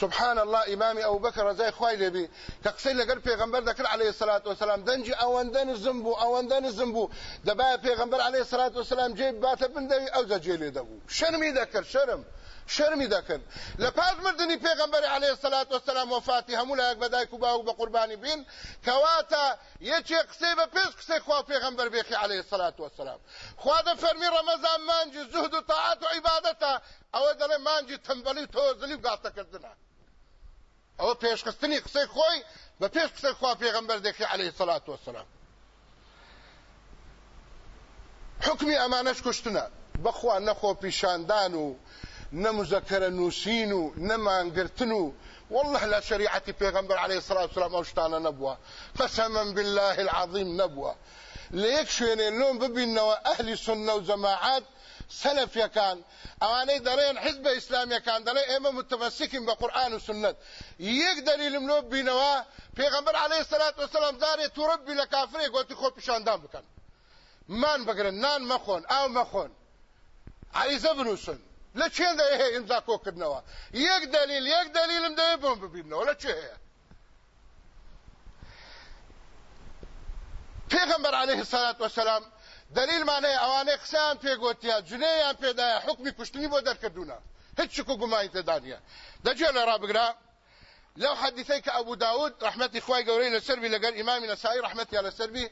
سبحان الله امام أبو بكر رضي خوای لبي تقصير لګر پیغمبر ذکر عليه الصلاة والسلام. دنج اوندن زنبو اوندن زنبو دبا پیغمبر عليه الصلاة والسلام جيب بات بندوي أو زجيل دبو. شرمي ذكر شرم. شرمی دەکەن لە پاش مردنی پێغمبەری عليه الصلاة والسلام وفاتی هەموو لایەک بەدایک و باوک بە قوربانی بین کەواتە یەکێ قسەی بە پێش قسەی خوا پێغمبەر بێخی عليه الصلاة والسلام. خوا دەفەرمی ڕەمەزان مانجی زهد و طاعات و عیبادەتە ئەوە دەڵێ مانجی تەمبەلی تۆزلی و گاتەکردنە ئەوە پێشخستنی قسەی خۆی بە پێش قسەی خوا پێغمبەر دێکی عليه الصلاة والسلام حکمی ئەمانەش کوشتنە. بەخوا نەخۆ پیشاندان و نەمزەکەرە نووسین و نەمانگرتن و والله لا شريعتي پیغمبر عليه الصلاة والسلام اوشتانا نبوة قسما بالله العظيم نبوة ليك شويني اللون ببينوا أهل سنة وجماعات سەلفیەکان ئەوانەی دەڵێن حزب ئیسلامیەکان دەڵێ ئێمە متمەسیکین بە قورآن و سنت یەک دلیلم لۆ بینەوە پێغەمبەر عليه الصلاة والسلام دارێ توڕبی لە کافرێک گوتی خۆ پیشاندان بکەن نان مەخۆن ئاو مەخۆن عریزە بنووسن لە چێن دەیە هەیە ئیمزا کۆکردنەوە یەک دلیل یەک دلیلم دەوێت بۆم ببینەوە لە چێ هەیە عليه الصلاة والسلام دلیلمانەیە ئەوانەی قسەیان پێگوتیا جنەیان پێدایە حکمی کوشتنی بۆ دەرکردوونە. هیچ شک و گومانی تێدا نیە دەجێ لە ڕابگرا لەو حەدیثەی کە ئەبوو داود ڕحمەتی خوای گەورەی لەسەربی لەگەر ئیمامی نەسایی ڕحمەتی لەسەربی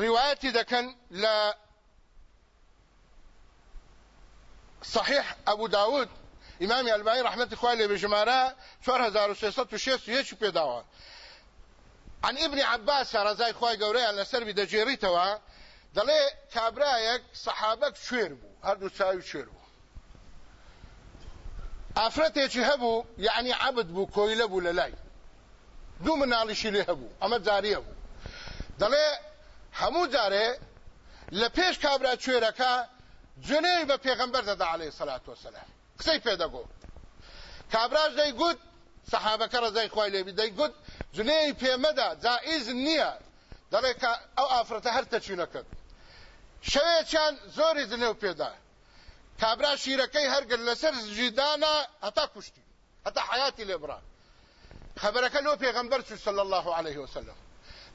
ڕیوایەتی دەکەن لە صحيح أبو داود إمام الباني رحمة إخواني اللي بجمارة 4661 بيداوا عن ابن عباس رضاي إخواني قوري أن سربي دجيريتوا دەڵێ کابرایەک سەحابەك شوێر بوو هەردوو چاوی شوێر بوو. ئافرەتێکی هەبوو یعنی عبد بوو کۆیلە بوو لە لای. دوو مناڵیشی لێ هەبوو ئەمە جاریە بوو. دەڵێ هەموو جارێ لە پێش کابرا کوێرەکە جنەی بە پێغەمبەر دەدا عليه سەلات وسلام قسەی پێدەگۆ کابراش دەیگوت سەحابەکە ڕزای خوای لێبی دەیگوت جنەی پێمەدا جائز نییە. دەڵێ ئەو ئافرەتە هەر تەچینەکەت شەوێکیان زۆری دنێ و پێدا. کابرا شیرەکەی هەرگر لەسەر ژیدانە هەتا کوشتی هەتا حیاتی لێبرا. خبرەکە لۆ پێغەمبەر چوو صلی الله عليه وسلم.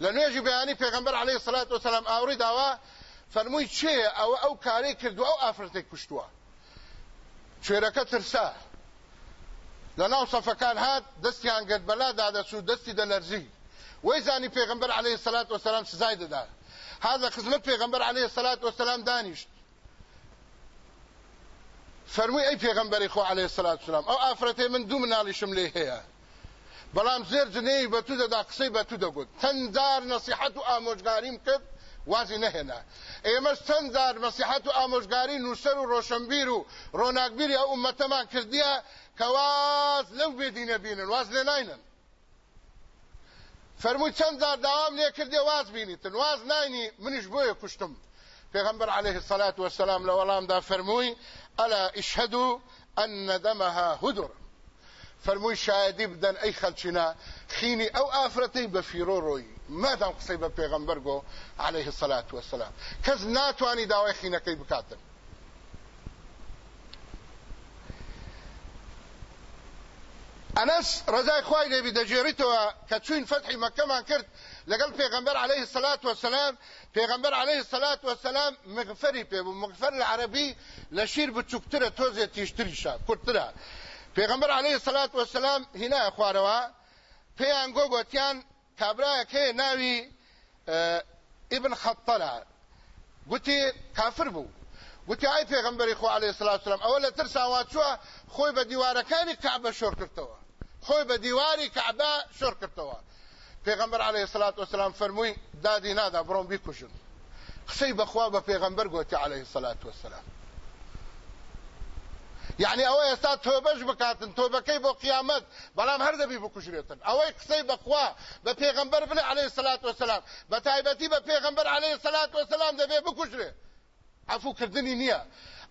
لە نوێژی بەیانی پێغمبەر عليه سلات وسلام ئاوری داوا فەرمووی چێ ئەوە ئەو کارەی کردو ئەو ئافرەتێک کوشتووە. کوێرەکە ترسا. لە ناو سەفەکان هات دەستیان گرت بەلا دادەچوو دەستی دەلەرزی وەی زانی پێغمبەر عليه سلات وسلام سزای دەدا. هذا خزمەت پێغمبەر عليه سلات وسلام دانیشت. فەرمووی ئەی پێغمبەری خۆ عليه الصلاة والسلام ئەو ئافرەتێ من دوو مناڵیشم لێ هەیە. بەڵام زێر جنەی بە تو دەدا قسەی بە تو دەگوت. چەندجار نەسیحەت و ئامۆژگاریم کرد وازی نەهێنا. ئێمەش چەند جار مەسیحەت و ئامۆژگاری نووسەر و ڕۆشنبیر و ڕۆناکبیری ئەو ئومەتەمان کردیە کە واز لەو بێدینە بینن واز لێ ناینن. فەرمووی چەند جار داوام لێ کردێ واز بینیتن. واز ناینی منیش بۆیە کوشتم. پێغمبەر عليه الصلاة والسلام لە وەڵامدا فەرمووی ئەلا ئیشهدوا أن دمها هدر فەرمووی شایدی بدەن ئەی خەلچینە خینی ئەو ئافرەتەی بە فیرۆ ڕۆی مادام قسەی بە پێغەمبەر عليه الصلاة والسلام کەس ناتوانی داوای خینەکەی بکاتن. ئەنەس ڕزای خوای لێبی دەژێریتەوە کە چوین فەتحی مەکەمان کرد لەگەڵ پێغەمبەر عليه الصلاة والسلام پێغەمبەر عليه الصلاة والسلام مغفری پێ مغفر لە عەربی لە شیر بچووکترە تۆزێ تیشتریشە کورتترە پێغەمبەر عليه الصلاة والسلام هینا خوارەوە پێیان گۆ گوتیان کابراایەک هەیە ناوی ئیبن خەتەلا گوتی کافر بوو وتی ئای پێغمبەری خۆ عەلەیهی سڵات وسلام ئەوە لە ترساوا چووە خۆی بە دیوارەکانی کەعبە شۆڕ کردەوە. خۆی بە دیواری کەعبە شۆڕ کردەوە. پێغمبەر عەلەیهی سڵات وسلام فەرمووی دادی نادا بڕۆم بیکوژن. قسەی بەخوا بە پێغمبەر گوتی عەلەیهی سڵات وسلام یعنی ئەوە ئێستا تۆبەش بکاتن تۆبەکەی بۆ قیامەت بەڵام هەردەبی بکوژرێتن. ئەوەی قسەی بەخوا بە پێغمبەر بلێ عەلەیهی سڵات وسلام بە تایبەتی بە پێغمبەر عەلەیهی سڵات وسلام دەبێ بکوژرێت عفوکردنی نییە.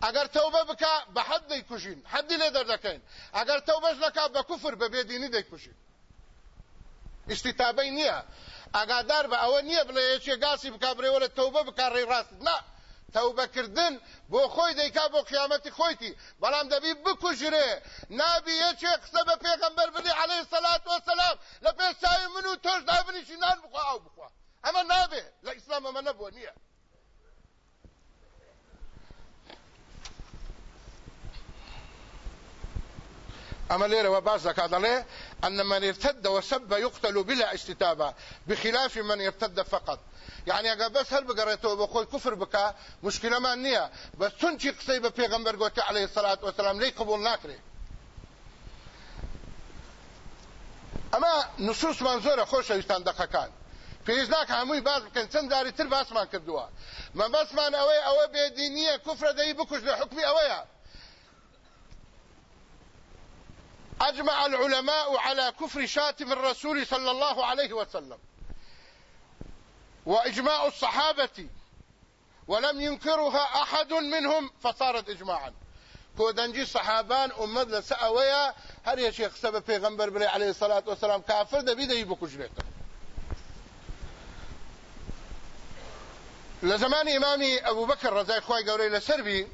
ئەگەر تەوبە بکە بە حەد دەیکوژین. حەدی لێ دەردەکەین. ئەگەر تەوبەش نەکا بە کوفر بە بێدینی دەیکوژین. استیتابەی نییە. ئاگادار بە ئەوە نییە بڵێ یەکێ گاسی بکا برێوەرە تەوبە بکە ڕێ ڕاست. نه تەوبەکردن بۆ خۆی دەیکا بۆ قیامەتی خۆیتی. بەڵام دەبی بکوژرێ. نابی یەکێ قسە بە پێغەمبەر بدی عليه سەلات وسلام لە پێش چاوی من و تۆش دابنیشی نان بخوا ئەو بخوا. ئەمە نابێ. لە ئیسلام ئەمە نەبووە نییە. لێرەوە باز دەکا دەڵێ أن من ارتد وسب يقتل بلا استتابة بخلاف من ارتد فقط. يعني اگر بس هل بقريتو بخوي كفر بكا مشكلة ما نية بس تنشي قصي بپیغمبر قوتي عليه الصلاة والسلام لي قبول ناكري؟ أما نصوص منظورة خوش ويستان دقا پێویستناکە هەمووی باز بکەن چەند داری تر باسمان کردووە مە بەسمان ئەوەی ئەوە بێدینیە کوفرە دەی بکوش لە حکمی أجمع العلماء على كفر شاتم الرسول صلى الله عليه وسلم. وإجماع الصحابة ولم ينكرها أحد منهم فصارت إجماعا. كودنجي صحابان أمد لسأويا هل يا شيخ سبب پیغمبر بلي عليه الصلاة والسلام كافر؟ ده بيده يبكو جريته لزمان إمامي أبو بكر رضاي خواهي قوري لسربي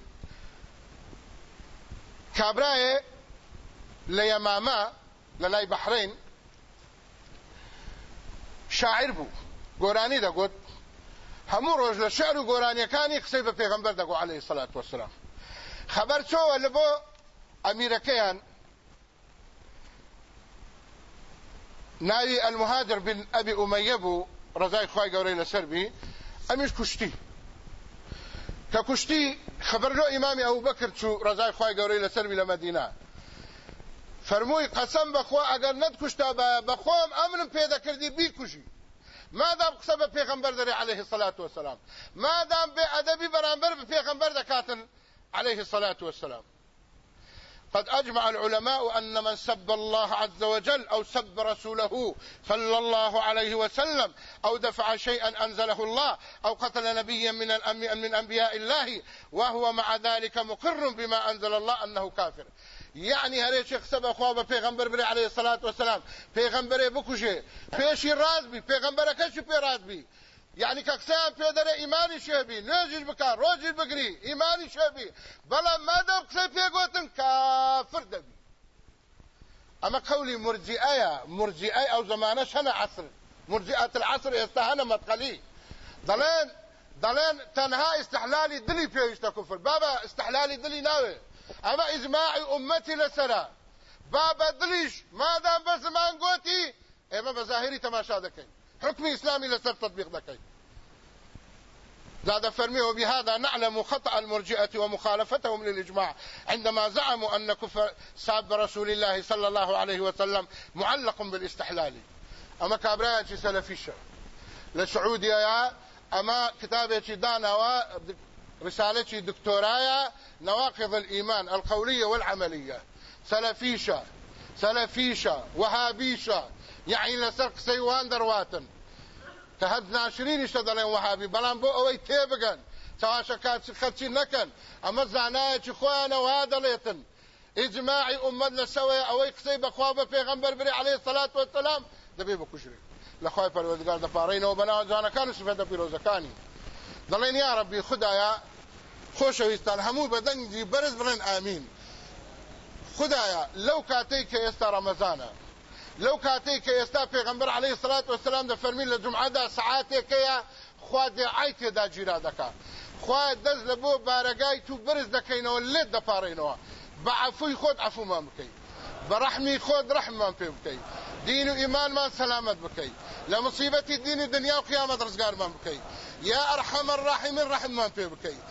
ليماما للاي بحرين. شاعر بو گۆرانی دەگوت. هەموو ڕۆژ لە شعر و گۆرانیەکانی قسەی بە پێغمبەر دەگو عليه سلات وسلام خەبەر چۆوە لە بۆ ئەمیرەکەیان؟ ناوی المهاجر بن بوو ڕزای خی گەورەی لەسەربی ئەمیش کوشتی. کە کوشتی خبر لۆ ئیمامی ئەو بەکرد چوو ڕزای خی گەورەی لەسەربی لە مەدینا فەرمووی قەسەم بەخوا ئەگەر نەتکوشتا بەخۆم ئەمنم پێدەکردی بیکوژی. مادام قسە بە پێغمبەر دەرێ عليه الصلاة والسلام. مادام بێ ئەدەبی بەرامبەر بە پێغمبەر دەکاتن عليه الصلاة والسلام. قد أجمع العلماء أن من سب الله عز وجل أو سب رسوله صلى الله عليه وسلم أو دفع شيئا أنزله الله أو قتل نبيا من من أنبياء الله وهو مع ذلك مقر بما أنزل الله أنه كافر. یعنی هەرێکی قسە بەخوا بە پێغمبەر برێ عليه سلات وسلام پێغمبەرێ بکوژێ پێشی ڕازبی پێغمبەرەکەشی پێڕازبی یعنی کە قسەیان پێ دەرێ ئیمانی شێبی نوێژیش بکە ڕۆژی بگری ئیمانی شێبی بەڵام مادەم قسەی پێگوتن کافر دەبی ئەمە قولی مرجئەیە مرجئەی ئەو زمانە شەنە عسر مرجئة العصر ئێستا مدخلي دلين دلين تنها استحلالي دلي پێویستە كفر بابا استحلالي دلي ناوي أما اجماعي أمتي لسرا. بابا دليش مادام بە زمان گوتی ئێمە بە ظاهری تەماشا دەکەین حکمی ئیسلامی لەسەر تطبیق دەکەین زاد فرمي وبهذا نعلم خطأ المرجئة ومخالفتهم للإجماع. عندما زعموا أن كفر ساب رسول الله صلى الله عليه وسلم معلق بالاستحلال. أما كابرايا سلفيشة لسعودية أما كتابة دانا رسالة دكتورايا نواقض الإيمان القولية والعملية. سلفيشة سلفيشة وهابيشة. يعني لسرق سيوان درواتن. دەڵێن وهابی بەڵام بۆ ئەوەی تێبگەن چاواشەکات خەرچی نەکەن ئەمە زانایەکی خۆیانەوە دەڵێتن ئیجماعی ئومەت لە شەوەیە ئەوەی قسەی بەخوا بە پێغەمبەر بری عليه سەلات وەسەلام دەبێ بکوژرێت لەخوای پەروەردگار دەپارڕینەوە بەناو جوانەکان و سفەتە پیرۆزەکانی دەڵێن یا ڕەبی خدایە خۆشەویستان هەموو بەدەنگی بەرز بڵێن ئامین خدایە لەو کاتەی کە ئێستا ڕەمەزانە لەو کاتێک کە ئێستا پێغمبەر عليه الصلاة والسلام دەفەرمی لە جمعەدا سعاتێکەیە خوا دێعای تێدا گیرا دەکات خوا دەست لە بۆ بارەگای تو برز دەکەینەوە لێت دەپارڕێنەوە بە عفوی خۆت عفومان بکەیت بە ڕەحمی خۆت ڕەحممان پێ بکەیت دین و ئیمانمان سەلامت بکەیت لە مصیبەتی دین و دنیا و قیامەت ڕزگارمان بکەیت یا ئەرحەمە ڕاحمین ڕەحممان پێ بکەیت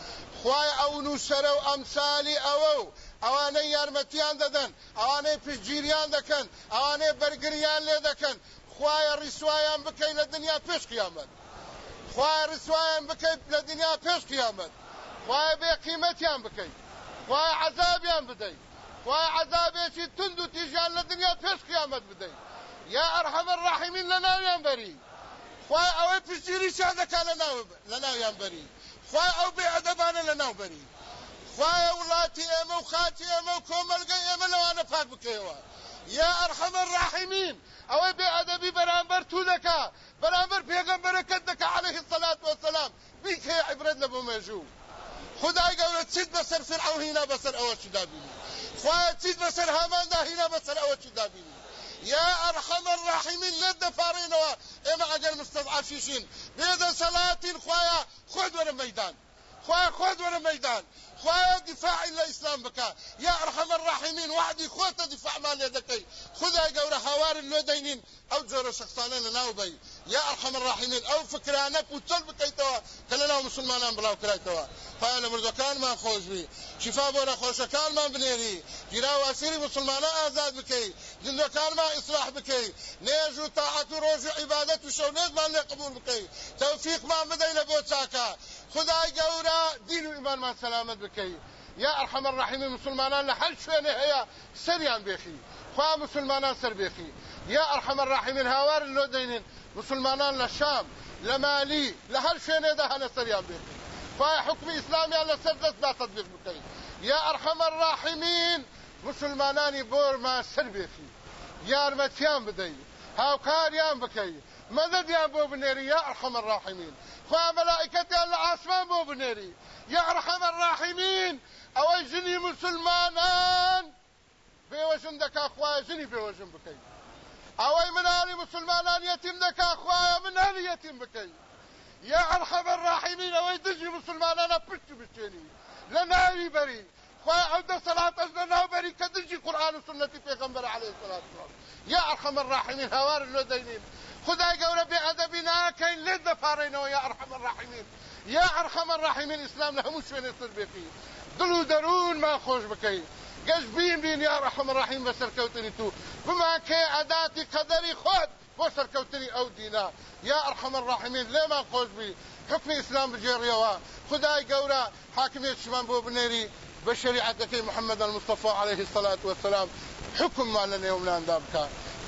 خوای ئەو نووسەرە و ئەمسالی ئەوە و ئەوانەی یارمەتیان دەدەن ئەوانەی پشتگیریان دەکەن ئەوانەی بەرگریان لێ دەکەن. خوایە ڕیسوایان بکەیت لە دنیا پێش قیامەت. خوای ڕیسوایان بکەیت لە دنیا پێش قیامەت. خوای بێ قیمەتیان بکەیت خوای عذابیان بدەیت خوای عذابێکی تند و تیژیان لە دنیا پێش قیامەت بدەیت یا ئەرحەم الراحمین لە ناویان بەری. خوای ئەوەی پشتگیریشان دەکات لە ناویان بەری. خوای ئەو بێ ئەدەبانە لە ناو بەری خوایە وڵاتی ئێمە و خاتی ئێمە و کۆمەلگەی ئێمە لەوانە پاک بکەیەوە یا ئەرحەمە ڕاحمین ئەوەی بێ ئەدەبی بەرامبەر تو دەکا بەرامبەر پێغەمبەرەکەت دەکا عليه الصلاة والسلام. بیکێ عبرەت لە بۆ مێژوو خدای گەورە چیت بەسەر فرعون هینا بەسەر ئەوە چی دابینی. خوایە چیت بەسەر هاماندا هینا بەسەر ئەوە چی دابینی. يا أرحم الراحمين لد فارينوا إما أجل مستضعفين بيد صلاة خوايا خذ ورا ميدان خوايا خذ ورا ميدان خوايا دفاع إلا إسلام بكا يا أرحم الراحمين وعدي خوتا دفاع مال يدكي خذها قورا هوار اللو دينين. أو جورا شخصانا لناو بي يا أرحم الراحمين أو فكرانك وتل بكيتوا كلنا مسلمان بلاو كرايتوا فأنا مردوكان ما خوش بي شفا بورا خوشكان ما بنيري. جرا واسيري مسلمان آزاد بكي. زندوكان ما إصلاح بكي. نيجو طاعة روج عبادة وشونيز ما قبول بكي. توفيق ما مدين بوتساكا خدای گەورە دین و ئیمانمان سەلامت بکەی. یا ئەرحەمە ڕحیمی مسلمانان لە هەر شوێنێ هەیە سەریان بێخی. خوا مسلمانان سەر بێخی. یا ئەرحەمە ڕحیمین هاوار لۆ دەینین. مسلمانان لە شام لە مالی لە هەر شوێنێدا هەنە سەریان بێخی. خوای حکمی ئیسلامیان لەسەر دەستدا تطبیق بکەی یا ئەرحەمە ڕاحمین مسلمانانی بۆرمان سەر بێخی. یارمەتیان بدەی هاوکاریان بکەی مەدەدیان بۆ بنێری یا ئەرحەمە ڕاحمین خوا ملائكتي العاصمان بو بنيري. يا أرحم الراحمين. أو جني مسلمانان بيوجن دكا اخوايا جني بيوجن بكي. أو منالي مسلمانان يتيم دكا اخوايا منالي يتيم بكي. يا أرحم الراحمين أو دجي مسلمانان بشت بشتيني لناري بري. خواه عود صلاة أجلنا بري كدجي قرآن وسنة في غنبر عليه الصلاة والسلام. يا أرحم الراحمين هوار اللودينين خدای گەورە بێ ئەدەبی ناکەین لێت دەپارڕێنەوە یا ئەرحەم الراحمین یا ئەرحەم الراحمین ئیسلام لە هەموو شوێنێ سەر بێتی دڵ و دەروونمان خۆش بکەیت گەشت بین بین یا بە سەرکەوتنی تو. بمان کێ ئەداتی قەدەری خۆت بۆ سەرکەوتنی ئەو دینا یا ئەرحەم الراحمین لێمان خۆش بی حکمی ئیسلام بجێڕیەوە خدای گەورە حاکمێتشمان بۆ بنێری بە شریعەتەکەی محەممەد المصطفى عليه الصلاة والسلام. حكم ما لنا يومنا دابكا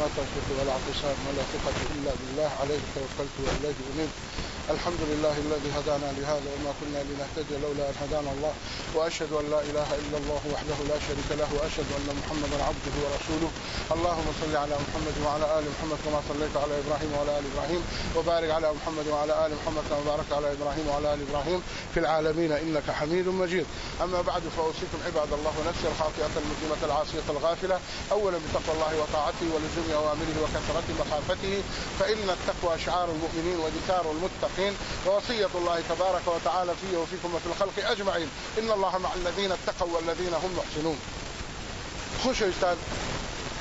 ما توفيق ولا اعتصام ولا ثقة إلا بالله عليه توكلت وإليه أنيب. الحمد لله الذي هدانا لهذا وما كنا لنهتدي لولا أن هدانا الله. وأشهد أن لا إله إلا الله وحده لا شريك له وأشهد أن محمدا عبده ورسوله. اللهم صل على محمد وعلى آل محمد كما صليت على إبراهيم وعلى آل إبراهيم. وبارك على محمد وعلى آل محمد كما باركت على إبراهيم وعلى آل إبراهيم في العالمين إنك حميد مجيد. أما بعد فأوصيكم عباد الله ونفسي الخاطئة المسلمة العاصية الغافلة. أولا بتقوى الله وطاعته ولزوم أوامره وكثرة مخافته فإن التقوى شعار المؤمنين ودثار المتقين. ووصية الله تبارك وتعالى في وفيكم وفي الخلق أجمعين. إن الله مع الذين اتقوا والذين هم محسنون. خوش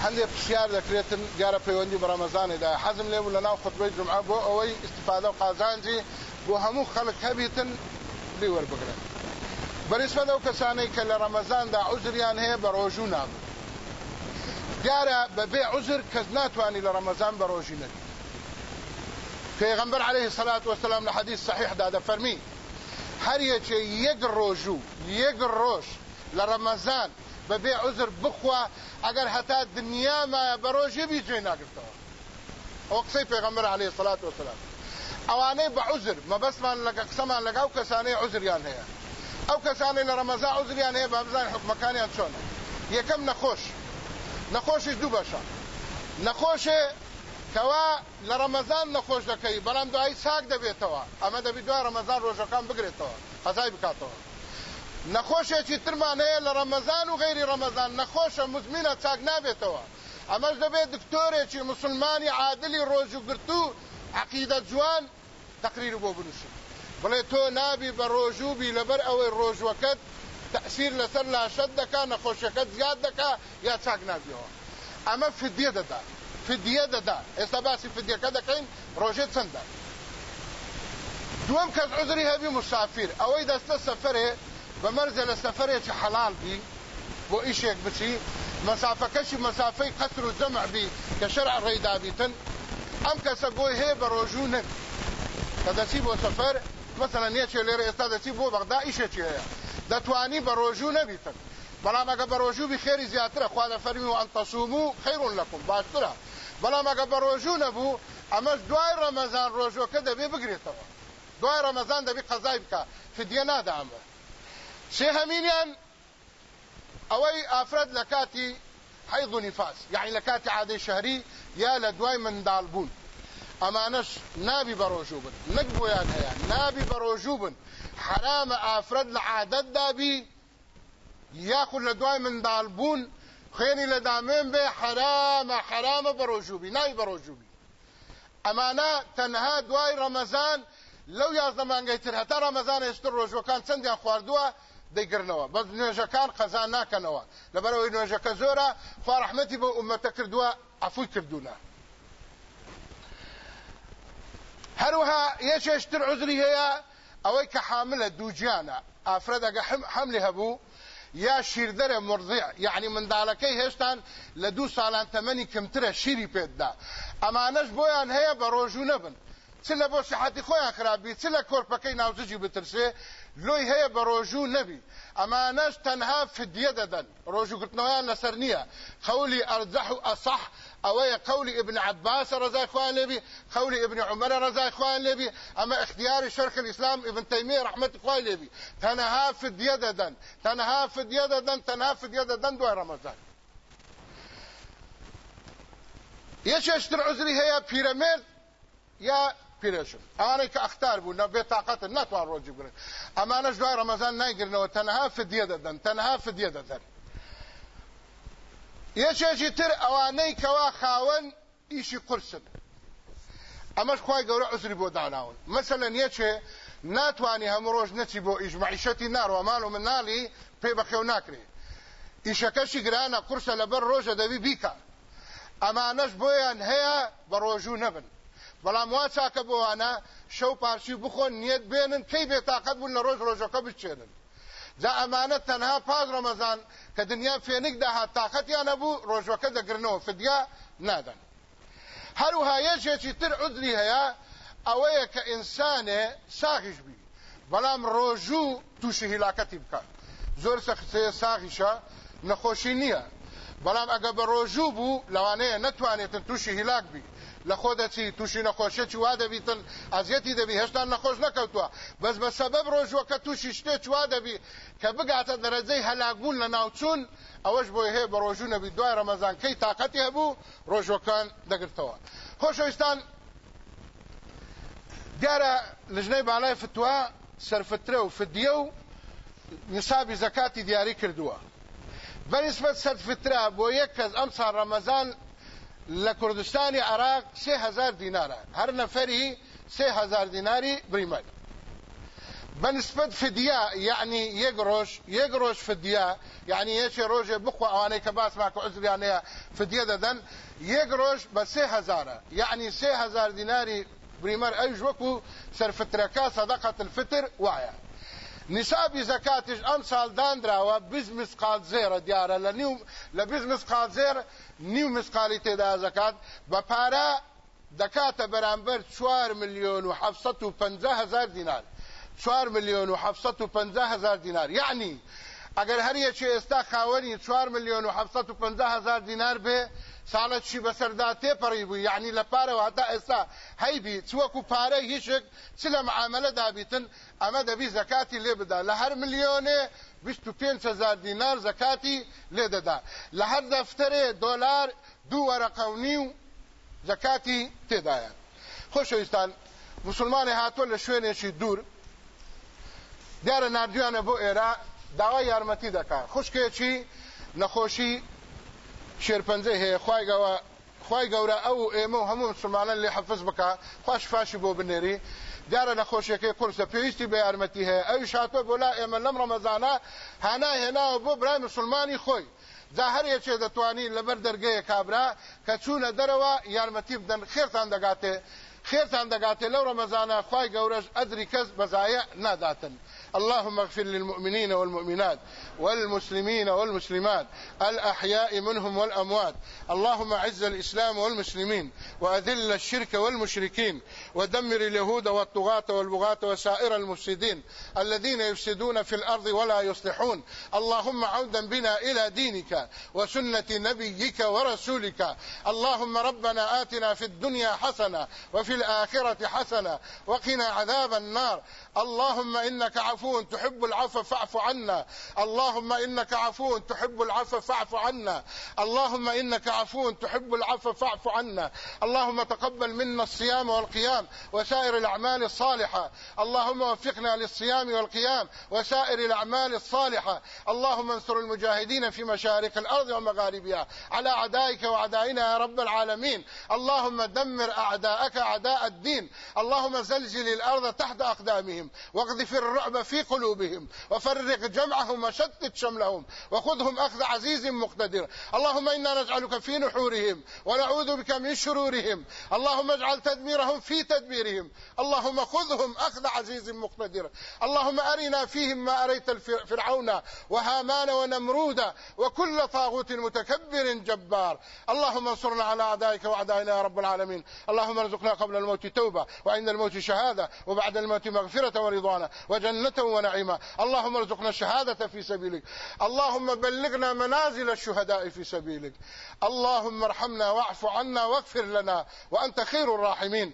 هەندێک پرسیار دەکرێتن دیارە پەیوەندی بە ڕەمەزانێدا حەزم لێ بوو لە ناو خطبەی جمعە بۆ ئەوەی استفادە و قازانجی بۆ هەموو خەڵک هەبیتن لی وەربگرن بەریسبەت ئەو کەسانەی کە لە ڕەمەزاندا عوزریان هەیە بە ڕۆژوو نابن کەس ناتوانانی لە ڕەمەزان بە ڕۆژی نەبی پیغمبر علیه الصلاة والسلام له حدیث صحیح دا ده فرمی هر یچ یک روزو یک روز لرمضان بی عذر بخوا اگر حتی دنیا ما جوی ناگرتا أو قصی پیغمبر علیه الصلاة والسلام. اوانه بعذر ما بس من لگا قسمان لگا أو کسانه عذریان هيا أو کسانه لرمضان عذریان هيا بابزان حکم مکانیان چونه یکم نخوش نخوشش دو باشا نخوش کەوا لە ڕەمەزان نەخۆش دەکەی بەڵام دوایی ساک دەبێتەوە. ئەمە دەبی دوای ڕەمەزان ڕۆژەکان بگرێتەوە قەزای بکاتەوە. نەخۆشێکی ترمان هەیە لە ڕەمەزان و غیری ڕەمەزان نەخۆشە مزمینە چاک نابێتەوە. ئەمەش دەبێت دکتۆرێکی مسلمانی عادلی ڕۆژ و عقیدە جوان تقریر بۆ بنووسن بڵێ تۆ نابی بە ڕۆژوبی لەبەر ئەوەی ڕۆژوەکەت تەسیر لەسەر لاشەت دەکا نەخۆشەکەت زیاد دەکا یا چاک نابیەوە ئەمە فدیە دەدات فدیه دەدا ئێستا باسی فدیەکە دەکەین ڕۆژێ چەندە دووەم کەس عذری هەبی مسافر ئەوەی دەستە سەفرێ بە مەرزە لە سەفرێکی حەڵال بی بۆ ئیشێک بچی مەسافەکەشی مەسافەی قەسر و جەمع بی کە شەرع ڕێدابیتن ئەم کەسە بۆی هەیە بە ڕۆژوو نەک کە دەچی بۆ سەفەر مثلا نیەکێ لێرە ئێستا دەچی بۆ بەغدا ئیشێکی هەیە دەتوانی بە ڕۆژوو نەبیتن. بەڵام ئەگە بە ڕۆژوو بی خێری زیاترە خوا دەفەرمی و ئەن تەسومو خەیڕون لەکم باشترە. بەڵام ئەگە بە ڕۆژوو نەبوو ئەمەش دوای ڕەمەزان ڕۆژۆکە دەبێ بگرێتەوە. دوای ڕەمەزان دەبێت قەزای بکە فدیە نادا ئەمە سێ هەمینیان ئەوەی و نفاس یعنی لە کاتی عادەی شەهری یا لە دوای منداڵ بوون. ئەمانەش نابی بە ڕۆژوو بن. نەک بۆیان هەیە نابی بە ڕۆژوو بن حرامە ئافرەت لە عادەت دابی یاخود لە دوای منداڵ بوون خوێنی لە دامێن بێ حرامە حرامە بەڕۆژوبی ناوی بەڕۆژوبی ئەمانە تەنها دوای ڕەمەزان لەو یازدە مانگەی تر هەتا ڕەمەزان هێشتر ڕۆژوەکان چەندیان خواردووە دەیگرنەوە بەس نوێژەکان قەزان ناکەنەوە لەبەرەوەی نوێژەکە زۆرە فارحمەتی بە ئومەتە کردووە ئەفوی کردوونە هەروها یەکێشتر عزری هەیە ئەوەی کە حاملە دووجیانە. ئافرەت ئەگە حملی هەبوو یا شیردەرە مرضع یعنی منداڵەکەی هێشتان لە دوو ساڵان تەمەنی کەمترە شیری پێتدا ئەمانەش بۆیان هەیە بە ڕۆژوو نەبن. چ لە بۆ سحەتی خۆیان خراپبی چ لە کۆرپەکەی ناوزجی بترسێ لۆی هەیە بە ڕۆژوو نەبی. ئەمانەش تەنها فدیە دەدەن. ڕۆژوگرتنەوەیان لەسەر نییە. خەولی ئەرجەح و ئەسەح ئەوەیە قولی ابن عباس ڕزای خوان لێبی قولی ابن عمر ڕزای خوان لێبی ئەمە اختیاری شرخ الإسلام ابن خوای لێبی تەنها فدیە دەدەن تەنها فدیە دەدەن تەنها فدیە دەدەن دوای ڕەمەزان یەکێشتر عزری هەیە پیرەمێرد یا پیرێشن ئەوانەی کە ئەختار بوو نەبێت تااقەت ناتوان ڕۆژی بگرن. ئەمانە دوای ڕەمەزان نایگرنەوە تەنها فدیە دەدەن تەنها فدیە دەدەن یەکێکی تر ئەوانەی کەوا خاوەن ئیشی قرسن ئەمەش خی گەورە عزری بۆ داناون. مەسەلەن یەکێ ناتوانانی هەموو ڕۆژ نەچی بۆ ئیژمعیشەتی ناڕوە ماڵ و مناڵی پێ بەخێو ناکرێ ئیشەکەشی گرانە قورسە لەبەر ڕۆژە دەوی بیکە ئەمانەش بۆیان هەیە بە ڕۆژوو نەبن بەڵام وا چاکە بۆوانە شەو پارچی بخۆن نیەت بێنن کەی بێتاقەت بوون لە ڕۆژ ڕۆژەکە بچێنن جا ئەمانە تەنها پاز ڕەمەزان کە دنیا فێنک داهات تااقەتیان نەبوو ڕۆژەکە دەگرنەوە فدیا نادەن. هەروها یەکێکی تر عودری هەیە ئەوەیە کە ئینسانێ ساغیش بی. بەڵام ڕۆژوو تووشی هیلاکەتی بکات زۆر سەختەیە ساغیشە نەخۆشی نییە. بەڵام ئەگە بە ڕۆژوو بوو لەوانەیە نەتوانێتن تووشی هیلاک بی. لە خۆ دەچی تووشی نەخۆشیێکی وا دەبیتن؟ ئازیەتی دەبی هێشتا نەخۆش نەکەوتووە. بەس بە سەبەب ڕۆژوەکە تووشی شتێک وا دەبی؟ کە بگاتە دەرەجەی هەلاکبوون لە ناوچوون ئەوەش بۆی هەیە بە ڕۆژوو نەبی. دوای ڕەمەزان کەی تااقەتی هەبوو ڕۆژەکان دەگرتەوە. خۆشەویستان دیارە لژنەی بالای فتووە سەرفترە و فدیە و نسابی زەکاتی دیاری کردووە. بەنسبەت سەرفترا بۆ یەک کەس ئەم سا ڕەمەزان لە کوردستانی عراق سێ هزار دینارە. هەر نەفەری سێ هزار دیناری بریمەر. بەنسبەت فدیە یعنی یەک ڕۆژ یەک ڕۆژ فدیە یعنی یەکێ ڕۆژێ بخوا ئەوانەی کە باسماکە عزریانەیە فدیە دەدەن یەک ڕۆژ بە سێ هزارە. یعنی سێ هزار دیناری بریمەر ئەوش وەکو سەرفترەکە سەدەقەت نسابی زکاتش ئەم ساڵ دانراوە بیز مسقال زێرە دیارە لە نیو لە بیز مسقال زێر نیو مسقالی تێدا زکات. بە پارە دەکاتە بەرامبەر 4 میلیۆن و 750 هزار دینار. 4 میلیۆن و 750 هزار دینار. یعنی ئەگەر هەر یەکێ ئێستا خاوەنی 4 میلیۆن و 750 هزار دینار بێ ساڵە چی بەسەردا تێپەڕی بوو یعنی لە پارەوە هەتا ئێستا هەیبی چوەکو پارە هیچێک چ لە معاملە دابیتن ئەمە دەبی زەکاتی لێ بدا. لە هەر ملیۆنێ 25هزار دینار زەکاتی لێ دەدا. لە هەر دەفتەرێ دۆلار دوو وەرەقەونی و زەکاتی تێدایە. خۆشەویستان مسلمانی هاتووە لە شوێنێکی دوور. دیارە نردویانە بۆ ئێرە داوای یارمەتی دەکات خوشکێکی نەخۆشی شێرپەنجەی هەیە. خوایگەوە خی گەورە ئەو ئێمە و هەموو مسلمانە لێ حەفز بکە خوش فاشی بۆ بنێری. دیارە نەخۆشیەکەی قرسە. پێویستی بە یارمەتی هەیە. ئەوی شاتۆ بۆ لا ئێمە لەم ڕەمەزانە هانا هێناوە بۆ برای مسلمانی خۆی. جا هەر یەکێ دەتوانی لەبەر دەرگەیە کابرا کە چوونە دەرەوە یارمەتی بدەن. خێرتان دەگاتێ. خێرتان دەگاتێ لەو ڕەمەزانە خی گەورەش ئەدری کەس بەزایە ناداتن. اللهم اغفر للمؤمنين والمؤمنات والمسلمين والمسلمات الأحياء منهم والأموات. اللهم عز الإسلام والمسلمين وأذل الشرك والمشركين ودمر اليهود والطغاة والبغاة وسائر المفسدين الذين يفسدون في الأرض ولا يصلحون. اللهم عودا بنا إلى دينك وسنة نبيك ورسولك. اللهم ربنا آتنا في الدنيا حسنة وفي الآخرة حسنة وقنا عذاب النار. اللهم إنك عفو تحب العفو فاعف عنا. اللهم إنك عفو تحب العفو فاعف عنا. اللهم إنك عفو تحب العفو فاعف عنا. اللهم تقبل منا الصيام والقيام وسائر الأعمال الصالحة. اللهم وفقنا للصيام والقيام وسائر الأعمال الصالحة. اللهم انصر المجاهدين في مشارق الأرض ومغاربها. على أعدائك وأعدائنا يا رب العالمين. اللهم دمر أعداءك أعداء الدين. اللهم زلزل الأرض تحت واقذف الرعب في قلوبهم وفرق جمعهم وشتت شملهم وخذهم أخذ عزيز مقتدر. اللهم إنا نجعلك في نحورهم ونعوذ بك من شرورهم. اللهم اجعل تدميرهم في تدبيرهم اللهم خذهم أخذ عزيز مقتدر. اللهم أرنا فيهم ما أريت فرعون وهامان ونمرود وكل طاغوت متكبر جبار. اللهم انصرنا على أعدائك وأعدائنا يا رب العالمين. اللهم ارزقنا قبل الموت توبة وعند الموت شهادة وبعد الموت مغفرة. مغفرة وجنته وجنة ونعيما. اللهم ارزقنا الشهادة في سبيلك. اللهم بلغنا منازل الشهداء في سبيلك. اللهم ارحمنا واعف عنا واغفر لنا وأنت خير الراحمين.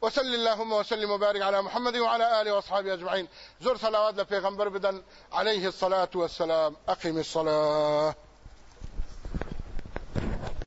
وصلي اللهم وسلم وبارك على محمد وعلى آله وأصحابه أجمعين. زر صلوات لپیغمبر بدن. عليه الصلاة والسلام. أقم الصلاة.